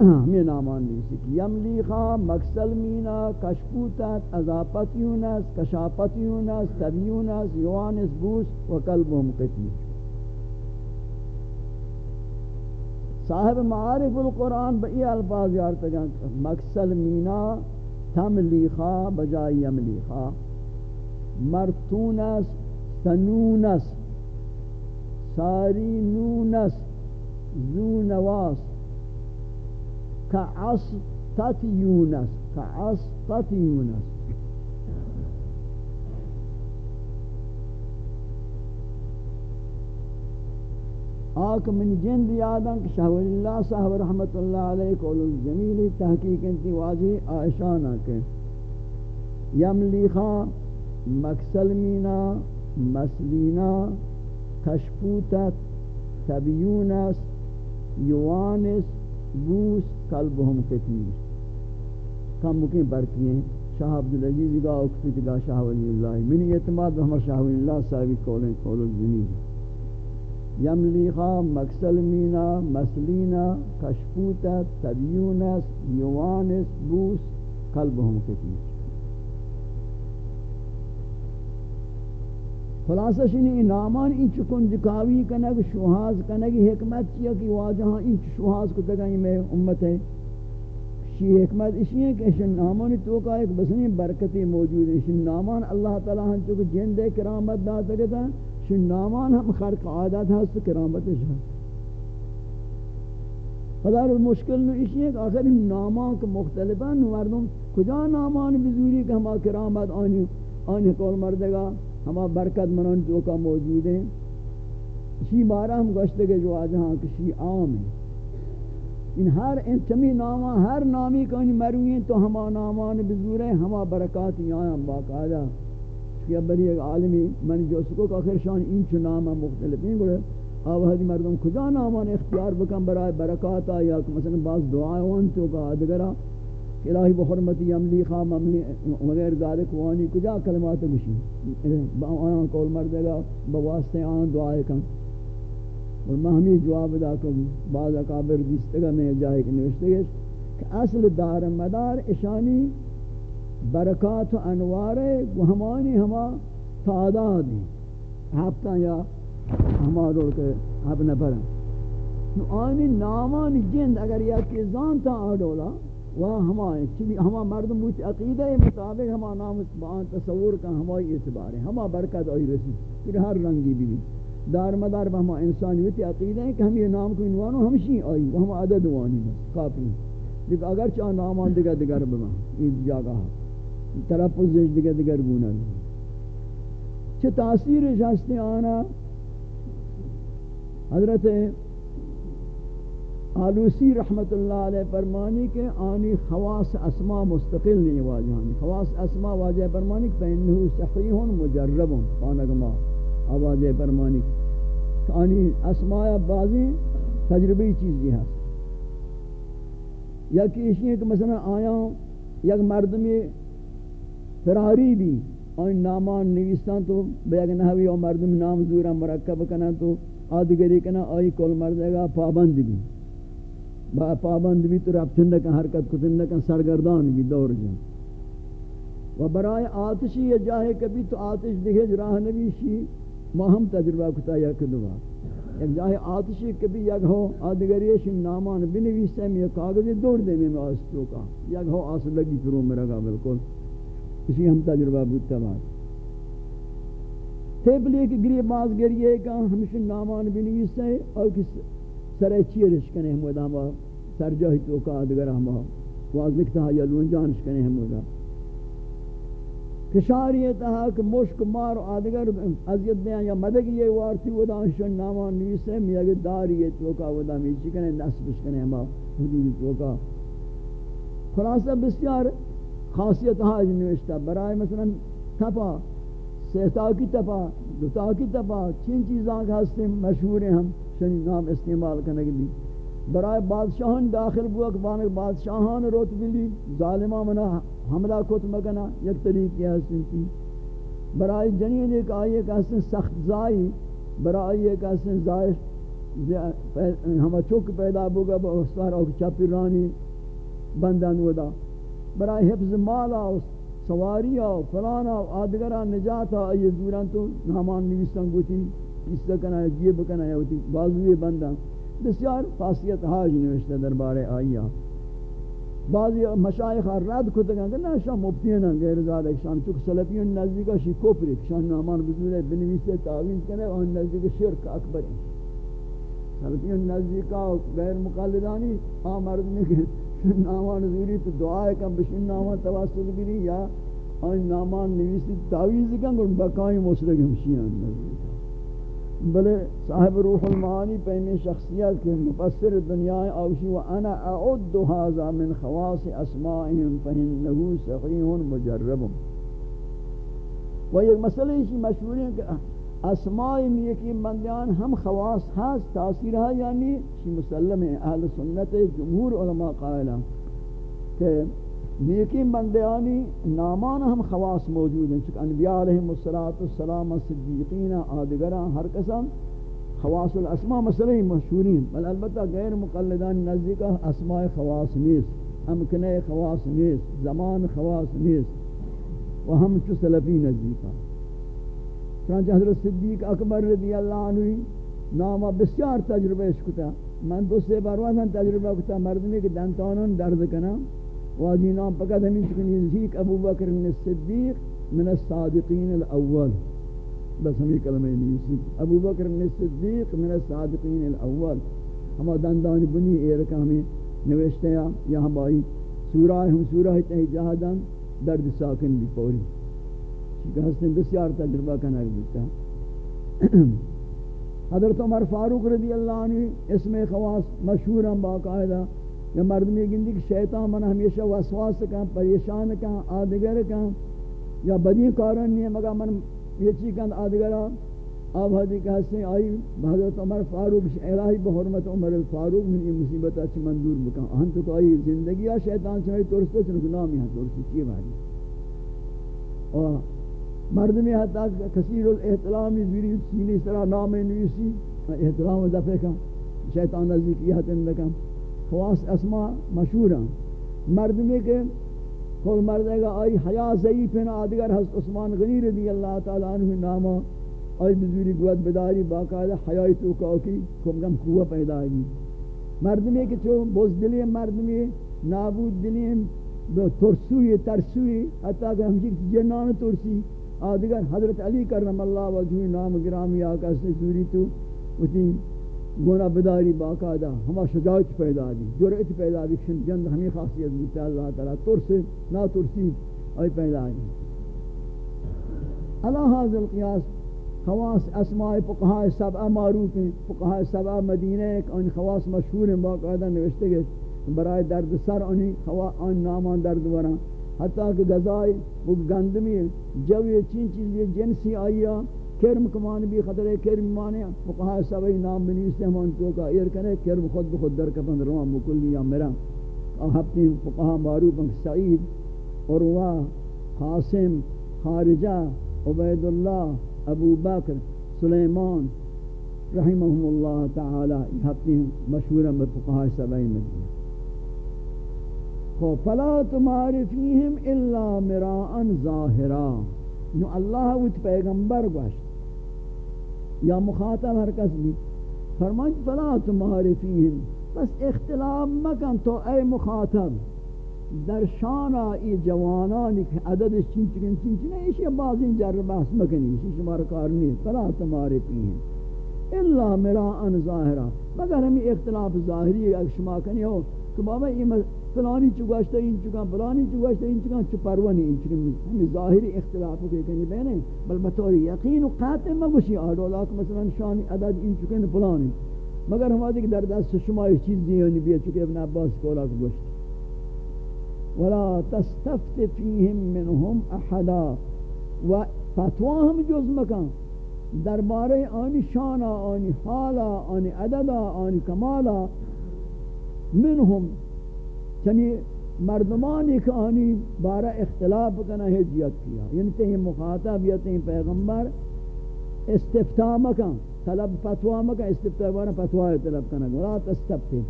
ہمیں نامان نیسی کہ یملیخا مکسل مینا کشپوتت اضافت یونس کشافت یونس تب یونس یوانس بوس و قلبهم قتمیر صاحب معارف القرآن بئی الفاظ یارتا گا مکسل مینا تملیخا بجائی یملیخا مرتونس، سنونس ساری نونس زو نواس کعص کعصتت یونس کعصتت یونس۔ آک من جند یادن کہ شاہ اللہ صاحب رحمت اللہ علیہ قول الجمیلی تحقیق انتی واضح آئشانا کے یملیخا مکسلمینا مسلینا کشپوتت، تبیونس، یوانس، بوس قلبهم کتیر کم مکین برکی ہیں۔ شاہ عبدالعزیز گا اکتت گا شاہ ولی اللہ۔ منی اعتماد ہمارا شاہ ولی اللہ صاحبی قول الجمیلی یملیخا مکسل مینا مسلینا کشپوتا تبیونس یوانس، بوس قلبهم کتیر خلاصہ شنی نامان این چکن جکاوی کنگ، شوہاز کنگی حکمت چیا کہ واجہاں این شوہاز کو تگا میں امت ہے۔ شی حکمت اسی ہے کہ اشن نامان توقع ایک بسنی برکتی موجود ہے اشن نامان اللہ تعالیٰ ہن چکو جن دے کرامت دا تگتا چون نامان ہم خرق عادت ہست کرامتش ہے فدار المشکل نو اسی ہے کہ آخر ان نامان کے مختلفا مردم کجا نامان بزوری کہ ہما کرامت آنی آنی کول مردگا ہما برکت منان جو کا موجود ہیں اسی بارہ ہم گوشتے گئے جو آجہاں کسی عام ہیں ان ہر ان چمی ناما ہر نامی کا ان مروی ہیں تو ہما نامان بزور ہیں ہما برکات یعنی یہاں باقاعدہ کہ بری ایک عالمی، من جو سکو کہ آخر شان، این چو نامہ مختلف ہیں، گوڑے آوہدی مردم کجا نامان اختیار بکن برای برکاتا، یا مثلا بعض دعائیں تو کا آدگرہ الہی بحرمتی عملی، خام عملی وغیر ذالک، وانی کجا کلمات بشی. آن کول مردگا بواسطے آن دعائیں کن. اور میں ہمیں جواب دا کہ بعض اکابر دیستگا میں جائے کہ نوشتے گئے کہ اصل دار مدار اشانی برکات و انوار ہمانی ہما تعداد ہیں ہفتہ یا ہمارو کے اب نفرن آنی نامان جند اگر یا کہ زانتا آڈولا وہ ہمائے چلی ہما مردم بوچ عقیدہ مطابق ہما نام بان تصور کا ہمائی اعتبار ہے ہما برکت آئی رسی. پھر ہر رنگی بھی دار مدار بہما انسانیتی عقیدہ ہے کہ ہم یہ نام کو انوانو ہمشی آئی. وہ ہم عدد وانی بس. کافی لیکن اگر چاہ نامان دگر دگر بما اس جاگہ ہاں. تلفظ دیگر دیگر گونه چه تاثیر جستی آنا؟ حضرت آلوسی رحمت اللہ علیہ فرمانی کہ آنی خواص اسما مستقل نہیں واجہانی خواص اسما واجہ فرمانی کہ فإنہو صحیح مجرب پانگما آواجہ فرمانی کہ آنی اسماء بعضی تجربی چیز یہ ہے یا کہ اس لیے کہ مثلا آیا یک مردمی فراری بھی آن نامان نویستان تو بیگ نحوی او مردم نام زورا مرکب کنا تو آدگری کنا آئی کل مردے گا پابند بھی با پابند بھی تو رفتن لکن حرکت کتن لکن سرگردان بھی دور جان و برای آتشی یہ جاہے کبھی تو آتش دیکھے جراہ نبی شی ما ہم تجربہ کتا یا کدوا ایک جاہے آتشی کبھی یک ہو آدگریش نامان بنویستے میں کاغذی دور دے میں آستو کا یک ہو آس لگی پھرو میں رگا بالکل اسی ہم تجربہ بودتا بات۔ تیبلی کہ گریہ باز گریہ کہ ہمشن نامان بنویستے اور کس سر چیرش کنے ہم ودا ما سر جاہی تو کا ادگر ہم واز لکھتا ہے یلون جانش کنے ہم ودا کشاری تہا کہ مشک مار آدگر عذیت دیاں یا مدگ یہ وارتی ودا شن نامان نویسے میاگ داری تو کا ودا میچی کنے نسبش کنے ہم حدود تو خلاصہ بسیار خاصیت ہاں نوشتا برائے مثلا تپا سہتا کی تپا، دوتا کی تپا، چین چیزاں کا ہستے مشہور ہیں ہم شنی نام استعمال کرنے کے لیے برائے بادشاہان داخل بوا کہ بانک بادشاہان روت بلی ظالمہ منا حملہ کت مکنا یک طریق حسن تھی برائے جنین ایک آئیے کہ حسن سخت زائی برائے ایک حسن زائش ہمیں چک پیدا بوگا با استار اور چپی رانی بندن ودا. برائے حفظ مالا و سواریا فلانا آدگران نجاتا یہ دوران تو نامان نویستان گوتی، اس کنا جیب کنا یا ہوتی بازوی بندہ بسیار خاصیت حاج نوشتہ دربار آئیا بعضی مشایخ رد کتا کہ نا شاہ مبتین ہیں غیر زیادہ شان چک سلفیون نزدیکا شی کوپری شان نامان بزرگ بنویسے تعویز کرنے اور نزدیک شرک اکبر. ہیں سلفیون نزدیکا غیر مقالدانی آمرد میں کہ نامان زوری تو دعائے کم بشن نامان تواسط گری یا آن نامان نویسی تعویز کن گرن بقائی مسلک ہمشیان نزدیکا بلے صاحب روح المعانی پہمی شخصیت کے مفسر دنیا اوشی و انا اعد هذا من خواص اسمائهم فانه صحیح مجرب و ایک مسئلہ اسی مشہور ہے کہ اسماء نیکی بندیان ہم خواص ہاس تاثیر ہے یعنی شی مسلم ہے اہل سنت جمہور علماء قائلہ کہ نیکی بندیانی نامان ہم خواص موجود ہیں چکہ انبیاء علیہ السلام صدیقین، آدگران، ہر قسم خواص الاسماء مسئلہ مشہورین بل البتہ غیر مقلدان نزدیکہ اسماء خواص نیست امکنے خواص نیست، زمان خواص نیست، و ہم چو سلفی نزدیکہ چنانچہ حضرت صدیق اکبر رضی اللہ عنہ نامہ بسیار تجربہ اشکتا من دو سے بار وزن تجربہ کتا، مردمی کے دنتانون درد کنا واجی نام فقط ہمیں چکنی ذیک ابو بکر من الصدیق من الصادقین الاول۔ بس ہمیں کلمہ نیسی ابو بکر من الصدیق من الصادقین الاول۔ ہما دندان بنی ایرکا ہمیں نوشتے ہیں یا ہم سورہ ہم سورہ تہی جہادن درد ساکن بھی پوری۔ چکہ ہستن بسیار تجربہ کرنا بیتا حضرت عمر فاروق رضی اللہ عنہ اسم خواص مشہور ہم باقاعدہ۔ یا مردمی گندی کہ شیطان من ہمیشہ وسواس کا پریشان کا آدگر کا یا بدی کارن نہیں مگا من یہ چیز کند آدگر آب حدی کہ ہستے آئی، حضرت عمر فاروق الہی بحرمت عمر الفاروق من یہ مصیبت اچھ مندور بکا ہم تو آئی، زندگی یا شیطان چنائی ترستے چنکو نام یہاں ترسی چیئے بھائی۔ اور مردمی حتی کثیر الاحتلامی زیری سینی سرا نام نویسی. احترام دفع کا شیطان نزدیکی حتی اندکم خواص اسما مشہور ہیں مرد میں کہ کل مرد ہے گا آئی حیا ضعیف ہیں آدگر حضرت عثمان غنی رضی اللہ تعالیٰ عنہ نامہ آئی بزوری گوت بداری باقاعدہ حیائی تو کاؤکی کم کم قوہ پیدا ہے مرد میں کہ چو بزدلی مرد میں نابود دلی ترسوی ترسوی، حتیٰ کہ ہمشی جنان ترسی آدگر حضرت علی کرم اللہ وجہ نام گرامی آقا سے سوری تو اتی گونا بداری باقاعدہ ہما شجاعت پیدا دی جرعت پیدا دی، شن جند ہمیں خاصیت دیتا اللہ تعالیٰ ترس نا ترسی آئی پیدا دی۔ اللہ حاضر قیاس خواص اسماء فقہاء سبع معروف ہیں، فقہاء سبع مدینہ ایک ان خواص مشہور ہیں، باقاعدہ نوشتے گئے برائے درد سر انہیں خواص ان نامان درد ورا۔ حتیٰ کہ غذائی وہ گندمی جب یہ چین چیز یہ جنسی آئیا کرم کمان بھی خطرے، کرم مانے فقہاء سبعی نام بنیستے ہم ان کو کا ایر کنے کرم خود بخود در کپن روان مکلی یا میرا ہفتی فقہاء معروف ہیں، سعید، عروہ، قاسم، خارجہ عبید اللہ ابو بکر، سلیمان رحمهم اللہ تعالی، یہ ہفتی مشہورہ بفقہاء سبعی مدینہ خو فلا تمہاری فیہم الا مراءن ظاہرا. نو اللہ وچ پیغمبر گوشت. یا مخاطب ہر کس بھی. فرمائیں فلا تمہاری فیہم. بس اختلاف مکن تو اے مخاطب. در شانا ای جوانانی کہ عدد چین چکن چین چکن ایشی بعضی جر بحث مکنی، ایشی شمار کار نہیں فلا تمہاری فیہم. الا مراءن ظاہرا. مگر ہمیں اختلاف ظاہری اگر شما کنی ہو، کہ بابا یہ فلانی چو گشته این چو فلانی چو گشته این چو چه این نہیں چنی همه ظاهری اختلاف کو کنی بل بطور یقین و قاطع مگوشی. اڑولا کو مثلا شان عدد این چو کہیں فلانی. مگر ہم که در دست شما یہ چیز نہیں بیا چونکہ ابن عباس کو لا گوشت. ولا تستفت فيهم منهم احدا. و فتواهم جز مکان درباره آنی شان آنی حالا آنی عددا آنی کمالا. منهم چنی مردمانی کہ آنی بارہ اختلاف کنا حجیت کیا. یعنی تہیں مخاطب یا تہیں پیغمبر استفتاء مکن، طلب فتوہ مکن استفتاء بارہ فتوہ طلب کنا گولا تستفتی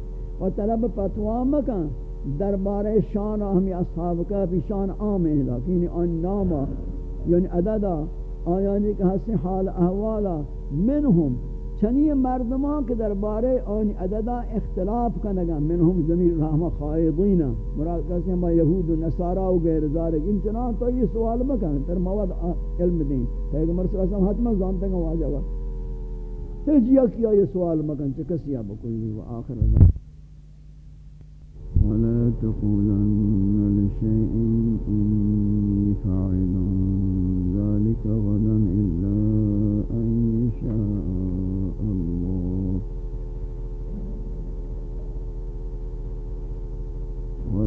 و طلب فتوہ مکن دربار شان ہمی اصحاب کا بھی شان عام ہے یعنی ان ناما یعنی عددا آیانی کہ حسن حال احوالا منہم چنی مردمان کے دربارے ان عددہ اختلاف کنگا منہم زمین رحمہ خائضین. مراد کہتے ہیں یہود و نصارہ و غیر ذالک ان چنان تو یہ سوال مکن تر مواد علم دیں پیغمبر صلی اللہ علیہ وسلم حتما زانتے ہیں واجہ وقت تجیہ کیا یہ سوال مکن چکسی اب کوئی و آخر اللہ ولا تقولن لشيء إني فاعل. ذلك غدا إلا أن يشاء.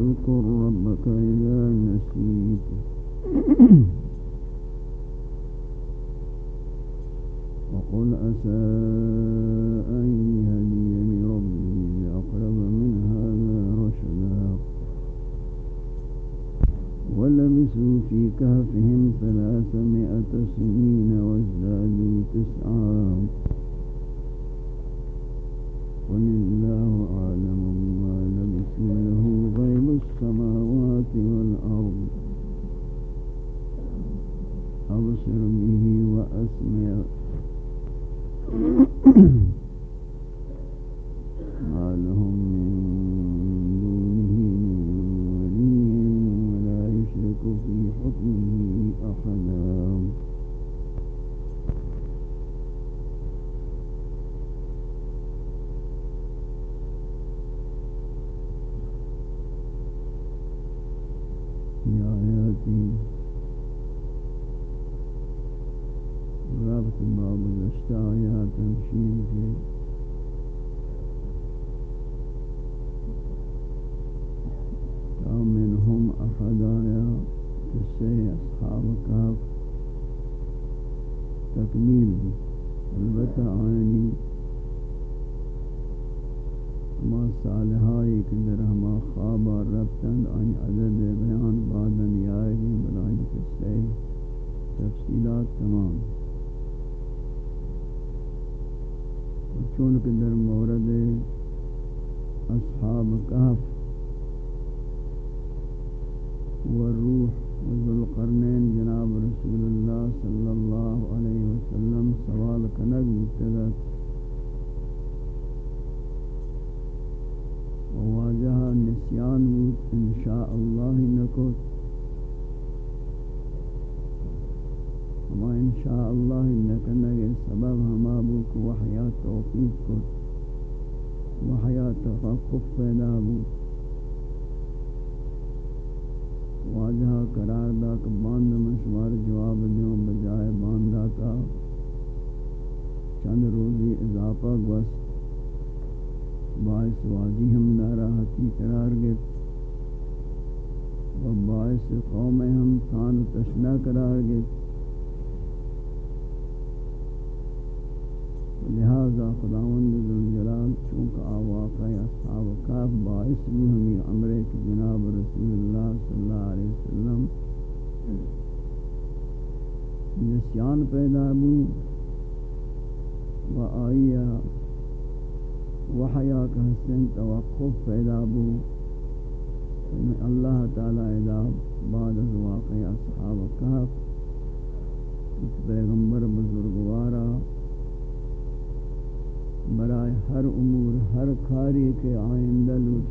واذكر ربك إذا نسيت. وقل أسى أن يهديني ربي لأقرب من هذا رشدا. ولبسوا في كهفهم ثلاثمائة سنين وازدادوا تسعا. قل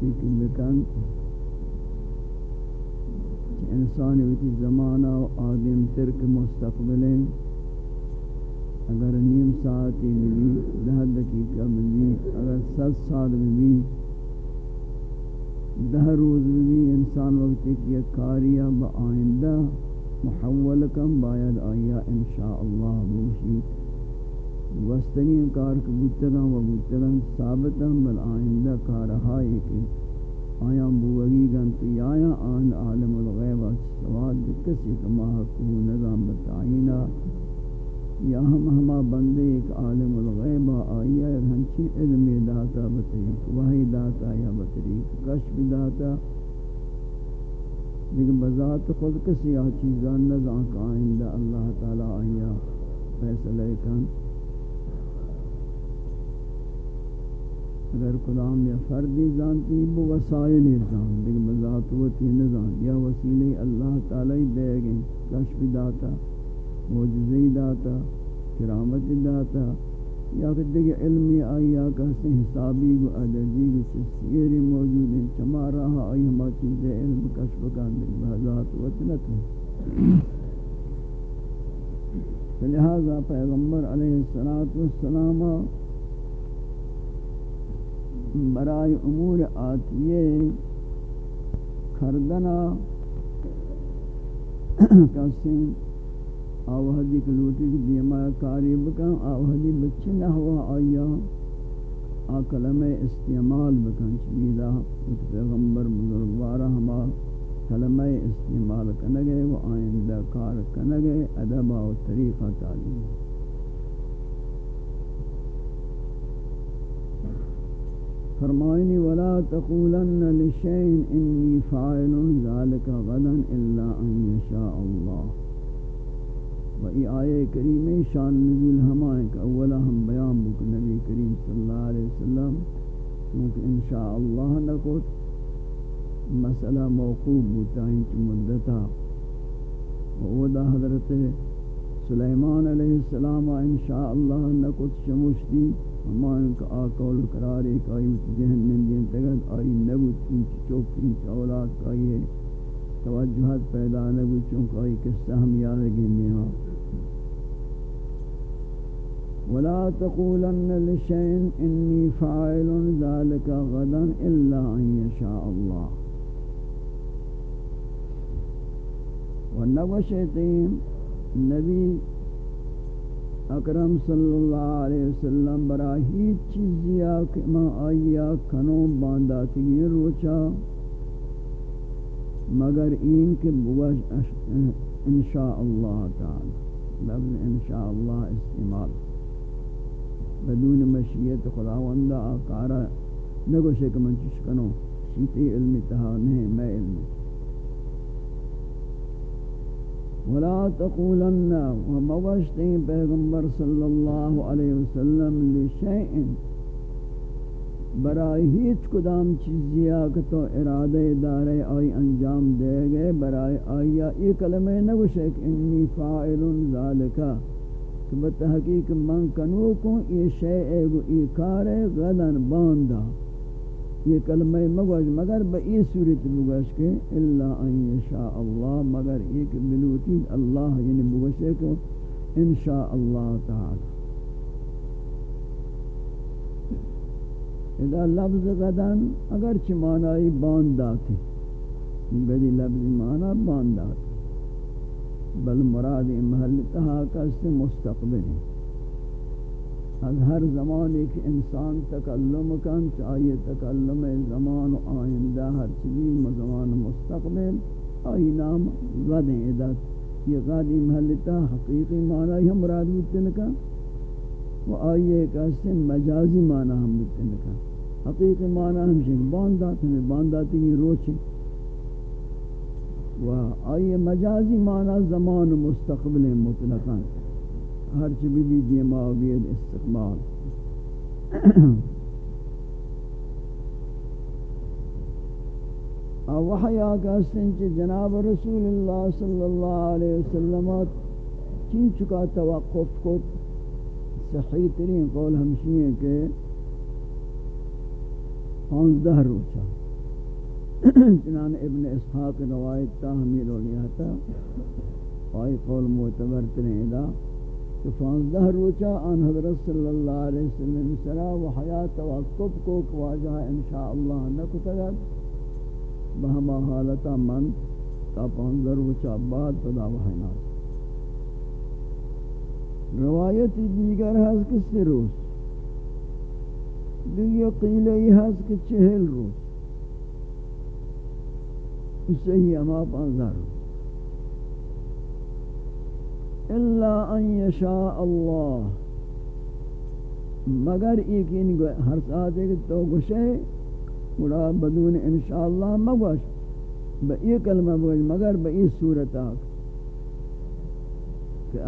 آئندہ کی بکن. انسانی ہوتی زمانہ و آدم ترک مستقبل اگر نیم ساعتی بھی دہ دقیقہ بھی اگر ست سال بھی دہ روز بھی انسان وقت کی کاریہ با آئندہ محول کم باید آیا انشاءاللہ بوشی وستگین کار کے بوتگاں و بوتگاں ثابتاں بل آئندہ کارہائی کے آیا بوگی گنتی، آیا آن عالم الغیب سواد کسی کما حقو نظام بتعینہ یا ہم ہما بندے ایک عالم الغیب آیا ہنچی علم داتا بطریق، وحی داتا یا بطریق، کشف داتا، لیکن بذات خود کسی آ چیزان نظام کا آئندہ اللہ تعالی آیا فیصلہ کن۔ اگر کلام یا فردی زانتی بو وسائل زان دیکھ بذات ہوتی نظام یا وسیلے اللہ تعالی دے گئے کشف داتا موجزی داتا، کرامت داتا، یا کہ دیکھ علمی آیا کہتے حسابی و عددی و سیری موجود ہیں۔ چما رہا آئی ہما چیزیں علم کشف کا دیکھ بذات وطنت ہے لہذا پیغمبر علیہ السلام برای امور آتیے کردنا کسی آوہدی کلوٹی کی دیما کاری بکن آوہدی بچی نحوہ آیا آکلم استعمال بکن. چمیدہ پیغمبر بزرگوارہ ہما کلمہ استعمال کنگے و آئندہ کار کنگے ادبہ و طریقہ تعلیم. فرمائنی، ولا تقولن لشيء اني فاعل ذلك غدا الا ان يشاء الله۔ و ای آیے کریمہ شان نزول ہمائیں کہ اولا ہم بیان بک نبی کریم صلی اللہ علیہ وسلم کیونکہ انشاءاللہ نکوت مسئلہ موقوب بوتا ہی چی مدتا و حضرت سلیمان علیہ السلام انشاءاللہ نکوت شموشتی اما ان کا آقول قرار ایک آئی ذہن من دین تگت آئی نبوت کی چوک کی اولاد کا یہ توجہت پیدا نبوت چونکہ آئی قصہ ہم یاد گنے ہاں ولا تقولن لشيء اني فاعل ذلك غدا الا ان يشاء الله۔ ونوشتين نبی اکرم صلی اللہ علیہ وسلم برا ہی چیزیا کہ ما آیا کنو باندھا تھی روچا۔ مگر این کے بوش انشاء اللہ تعالی۔ لفظ انشاء اللہ استعمال۔ بدون مشیت خداوندہ آکارا نگوشے کہ من چشکنو شیطی علم تہا نہیں، میں علم۔ ولا تقولن وموشتين پیغمبر صلی اللہ علیہ وسلم لشیء. برای ہیچ کدام چیزیا کہ تو ارادہ دارے آئی انجام دے گئے، برای آیا یہ کلمہ نہ نگوشے کہ انی فائل ذالکا کہ بتحقیق من کنو کو یہ شیء گو ای کار غدن باندہ یہ کلمہ مگوش، مگر بئی صورت بگوش کے اللہ ان یشاء اللہ مگر ایک بلوٹی اللہ یعنی بگوشے کو انشاء اللہ تعالی. اذا لفظ غدن اگر چی معنی بانداتی بدی لفظ معنی بانداتی بل مراد محل تہا کا اس مستقبل ہے از ہر زمان ایک انسان تکلم کن، چاہیے تکلم زمان و آئندہ، ہر چیز زمان مستقبل، آئی نام ودیں ادت یہ قادی محلتا حقیقی معنی ہم مراد بودتن کا، و آئیے ایک اسے مجازی معنی ہم بودتن کا. حقیقی معنی ہم شک باندات ہمیں بانداتی کی روچیں و آئیے مجازی معنی زمان و مستقبل مطلقاً. ہر چیز بھی دیما بید استقبال۔ وحیا کا سنچ جناب رسول اللہ صلی اللہ علیہ وسلم چی چکا توقف کو صحیح ترین قول ہمشی ہے کہ پانزدہ روچہ۔ چنان ابن اسحاق روایت تا ہمیں لولیہ تا آئی قول معتبر ترین دا۔ کہ پانزدہ روچہ آن حضرت صلی اللہ علیہ وسلم سرا و حیات توقف کو کواجہ انشاءاللہ نکتگت بہما حالتا من تا پانزدہ روچہ بعد پدا وحینا روایت دیگر ہے کس روز؟ دیگر قیلہی ہے کہ چہل روز؟ اس سے ہی ہما پانزدہ روز۔ الا ان یشاء اللہ مگر ایک ان ہر ساتھ ایک تو گوشے گڑا بدون انشاءاللہ مگوش. با یہ کلمہ بگوش مگر با یہ صورت آگ. کہ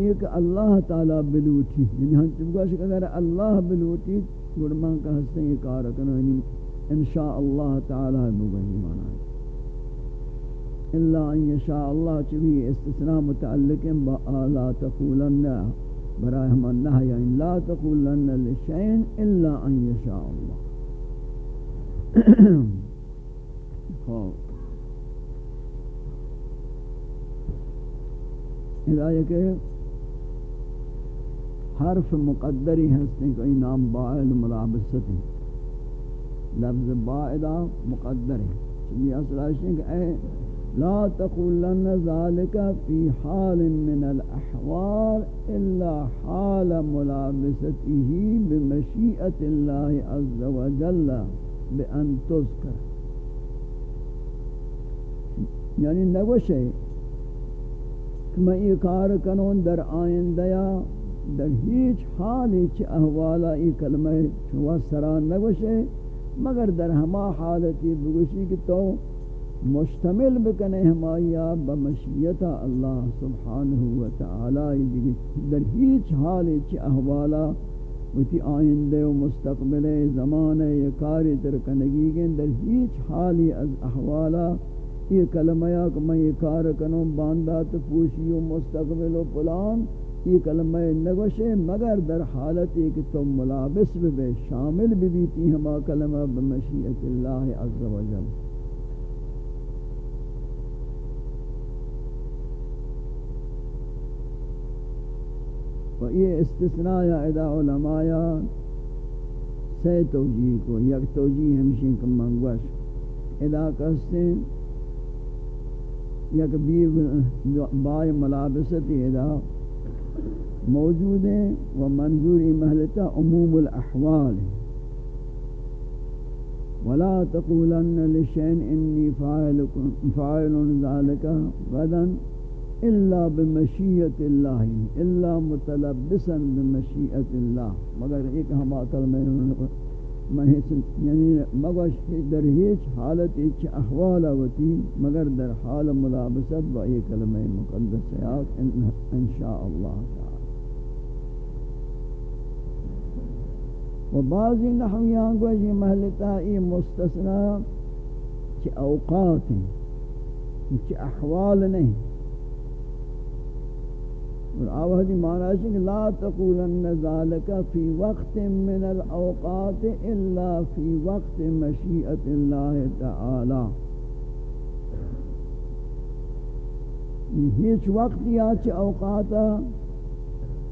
ایک اللہ تعالی بلوٹی یعنی ہم چبگوش کہ اگر اللہ بلوٹی گڑمان کا حسن یہ کارکنو یعنی انشاءاللہ تعالی بگوش مانا ہے الا ان يشاء الله چوی استثناء متعلق با لا تقولن برای ہم النهي ان لا تقولن لشيء الا ان يشاء الله خوب اذا کہ حرف مقدری ہستیں کوئی نام باعد ملابست ہے لفظ باعدہ مقدر ہے یہ اصل ہے کہ اے لا تقولن ذلك في حال من الأحوال إلا حال ملابسته بمشيئة الله عز وجل بأن تذكر. یعنی نگوشے کہ میں یہ کار کنون در آئندیا در ہیچ حالی چی احوالا ای کلمہ چوا سران نگوشے، مگر در ہما حالتی بگوشی کہ تو مشتمل بکنے ہمایا بمشیت اللہ سبحانہ وتعالی در ہیچ حال چی احوالا وتی آئندے و مستقبل زمان یہ کاری ترکنگی گئن در ہیچ حالی از احوالا یہ کلمہ کہ میں یہ کار کنوں، باندات پوشی و مستقبل و پلان یہ کلمہ نگوشے، مگر در حالت کہ تم ملابس بے شامل بھی بیتی ہما کلمہ بمشیت اللہ عز و جل. و یہ استثناء یا ادا علماء سے توجیہ کو، یک توجیہ ہمشین کم منگوش۔ ادا کستے یک بیو بائی ملابست ادا موجود ہیں و منظوری محلتا عموم الاحوال ولا تقولن لشین انی فاعل ذالک غدا۔ الا بمشیت اللہ الا متلبسا بمشیت اللہ مگر ایک ہم عقل میں یعنی مگر در ہیچ حالت ایچ احوال ہوتی مگر در حال ملابست با ایک کلمہ مقدس سیاق انشاءاللہ تعالی. و بعضی نحویان کو یہ جی محلتا ای مستثنى چی اوقات ہیں، چی احوال نہیں. اور آوہدی معنی ہے کہ لا تقولن ذالک فی وقت من الاوقات الا فی وقت مشیئت اللہ تعالی۔ ہیچ وقت یا چھ اوقاتا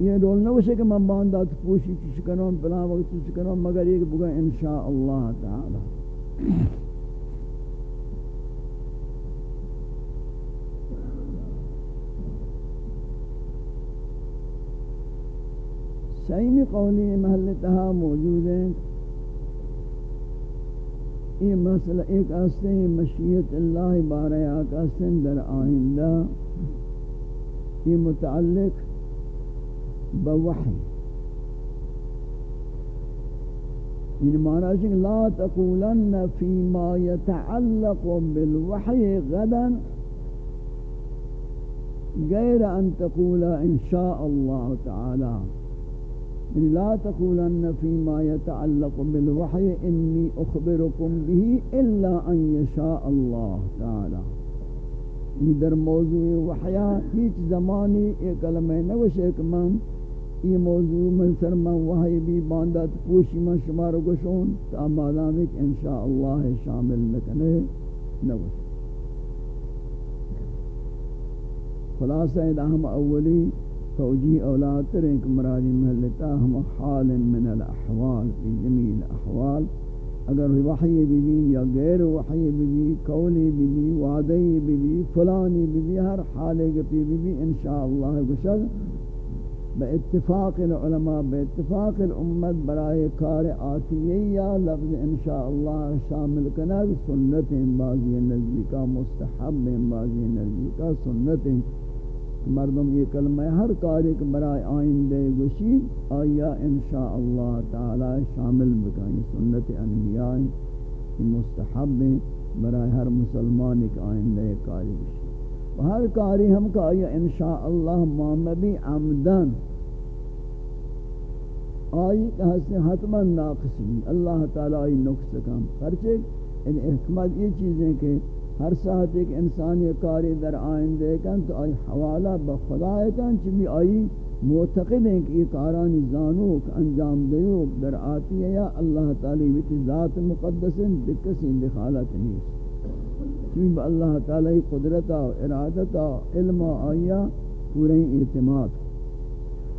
یہ رول نہ وشے کہ من باندات پوشی چھ کنوں، بلا وقت چھ کنوں، مگر ایک بگا انشاءاللہ تعالی۔ سیمی قولی محل تہا موجود ہیں۔ یہ مسئلہ ایک آستے ہیں مشیت اللہ بارہ آکاستن در آئندہ۔ یہ متعلق بوحی یعنی معنی ہے لا تقولن فيما يتعلق بالوحی غدا غیر ان تقول ان شاء الله تعالى یعنی لا تقولن فيما يتعلق بالوحي اني اخبركم به الا ان يشاء الله تعالى. یعنی در موضوع وحیا هیچ زمانی ایک کلمہ نوشے کہ من، یہ موضوع من سر من وحی بھی باندات پوشی من شمار گشون تا مادام ایک انشاءاللہ شامل نکنے نوشے خلاصہ ہم اولی توجیہ اولاد ترین کہ مرادی محلتا ہم حال من الاحوال فی جمیع الاحوال۔ اگر وحی بھی بھی یا غیر وحی بھی بھی قولی بھی بھی وعدی بھی بھی فلانی بھی بھی ہر حال گپی بھی بھی انشاءاللہ گشد بے اتفاق العلماء، بے اتفاق الامت برائے کار آتیہ یا لفظ انشاءاللہ شامل کنگ سنت بازی نزدیکا مستحب بازی نزدیکا سنت مردم یہ کلمہ ہر کاری کے برائے آئندے گشید آیا انشاءاللہ تعالی شامل بکائیں سنت انبیاء مستحب برائے ہر مسلمان ایک آئندے کاری گشید ہر کاری ہم کا آیا انشاءاللہ محمدی عمدن۔ آئی کہ حسن حتما ناقصی اللہ تعالی آئی نقص کم۔ پرچے ان حکمت یہ چیزیں کہ ہر ساتھ ایک انسان یہ کاری در آئندے کن تو آئی حوالہ بخدا کن چی آئی معتقد ہیں کہ یہ کارانی زانوک، انجام دیوک در آتی ہے یا اللہ تعالی ویتی ذات مقدس دکسی دخالت نہیں چی با اللہ تعالی قدرتا ارادتا علم آیا پورے اعتماد۔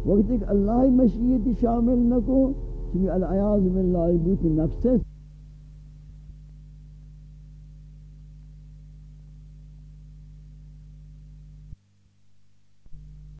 وقت ایک اللہ مشیت شامل نکو، چی العیاض باللہ بوت نفسه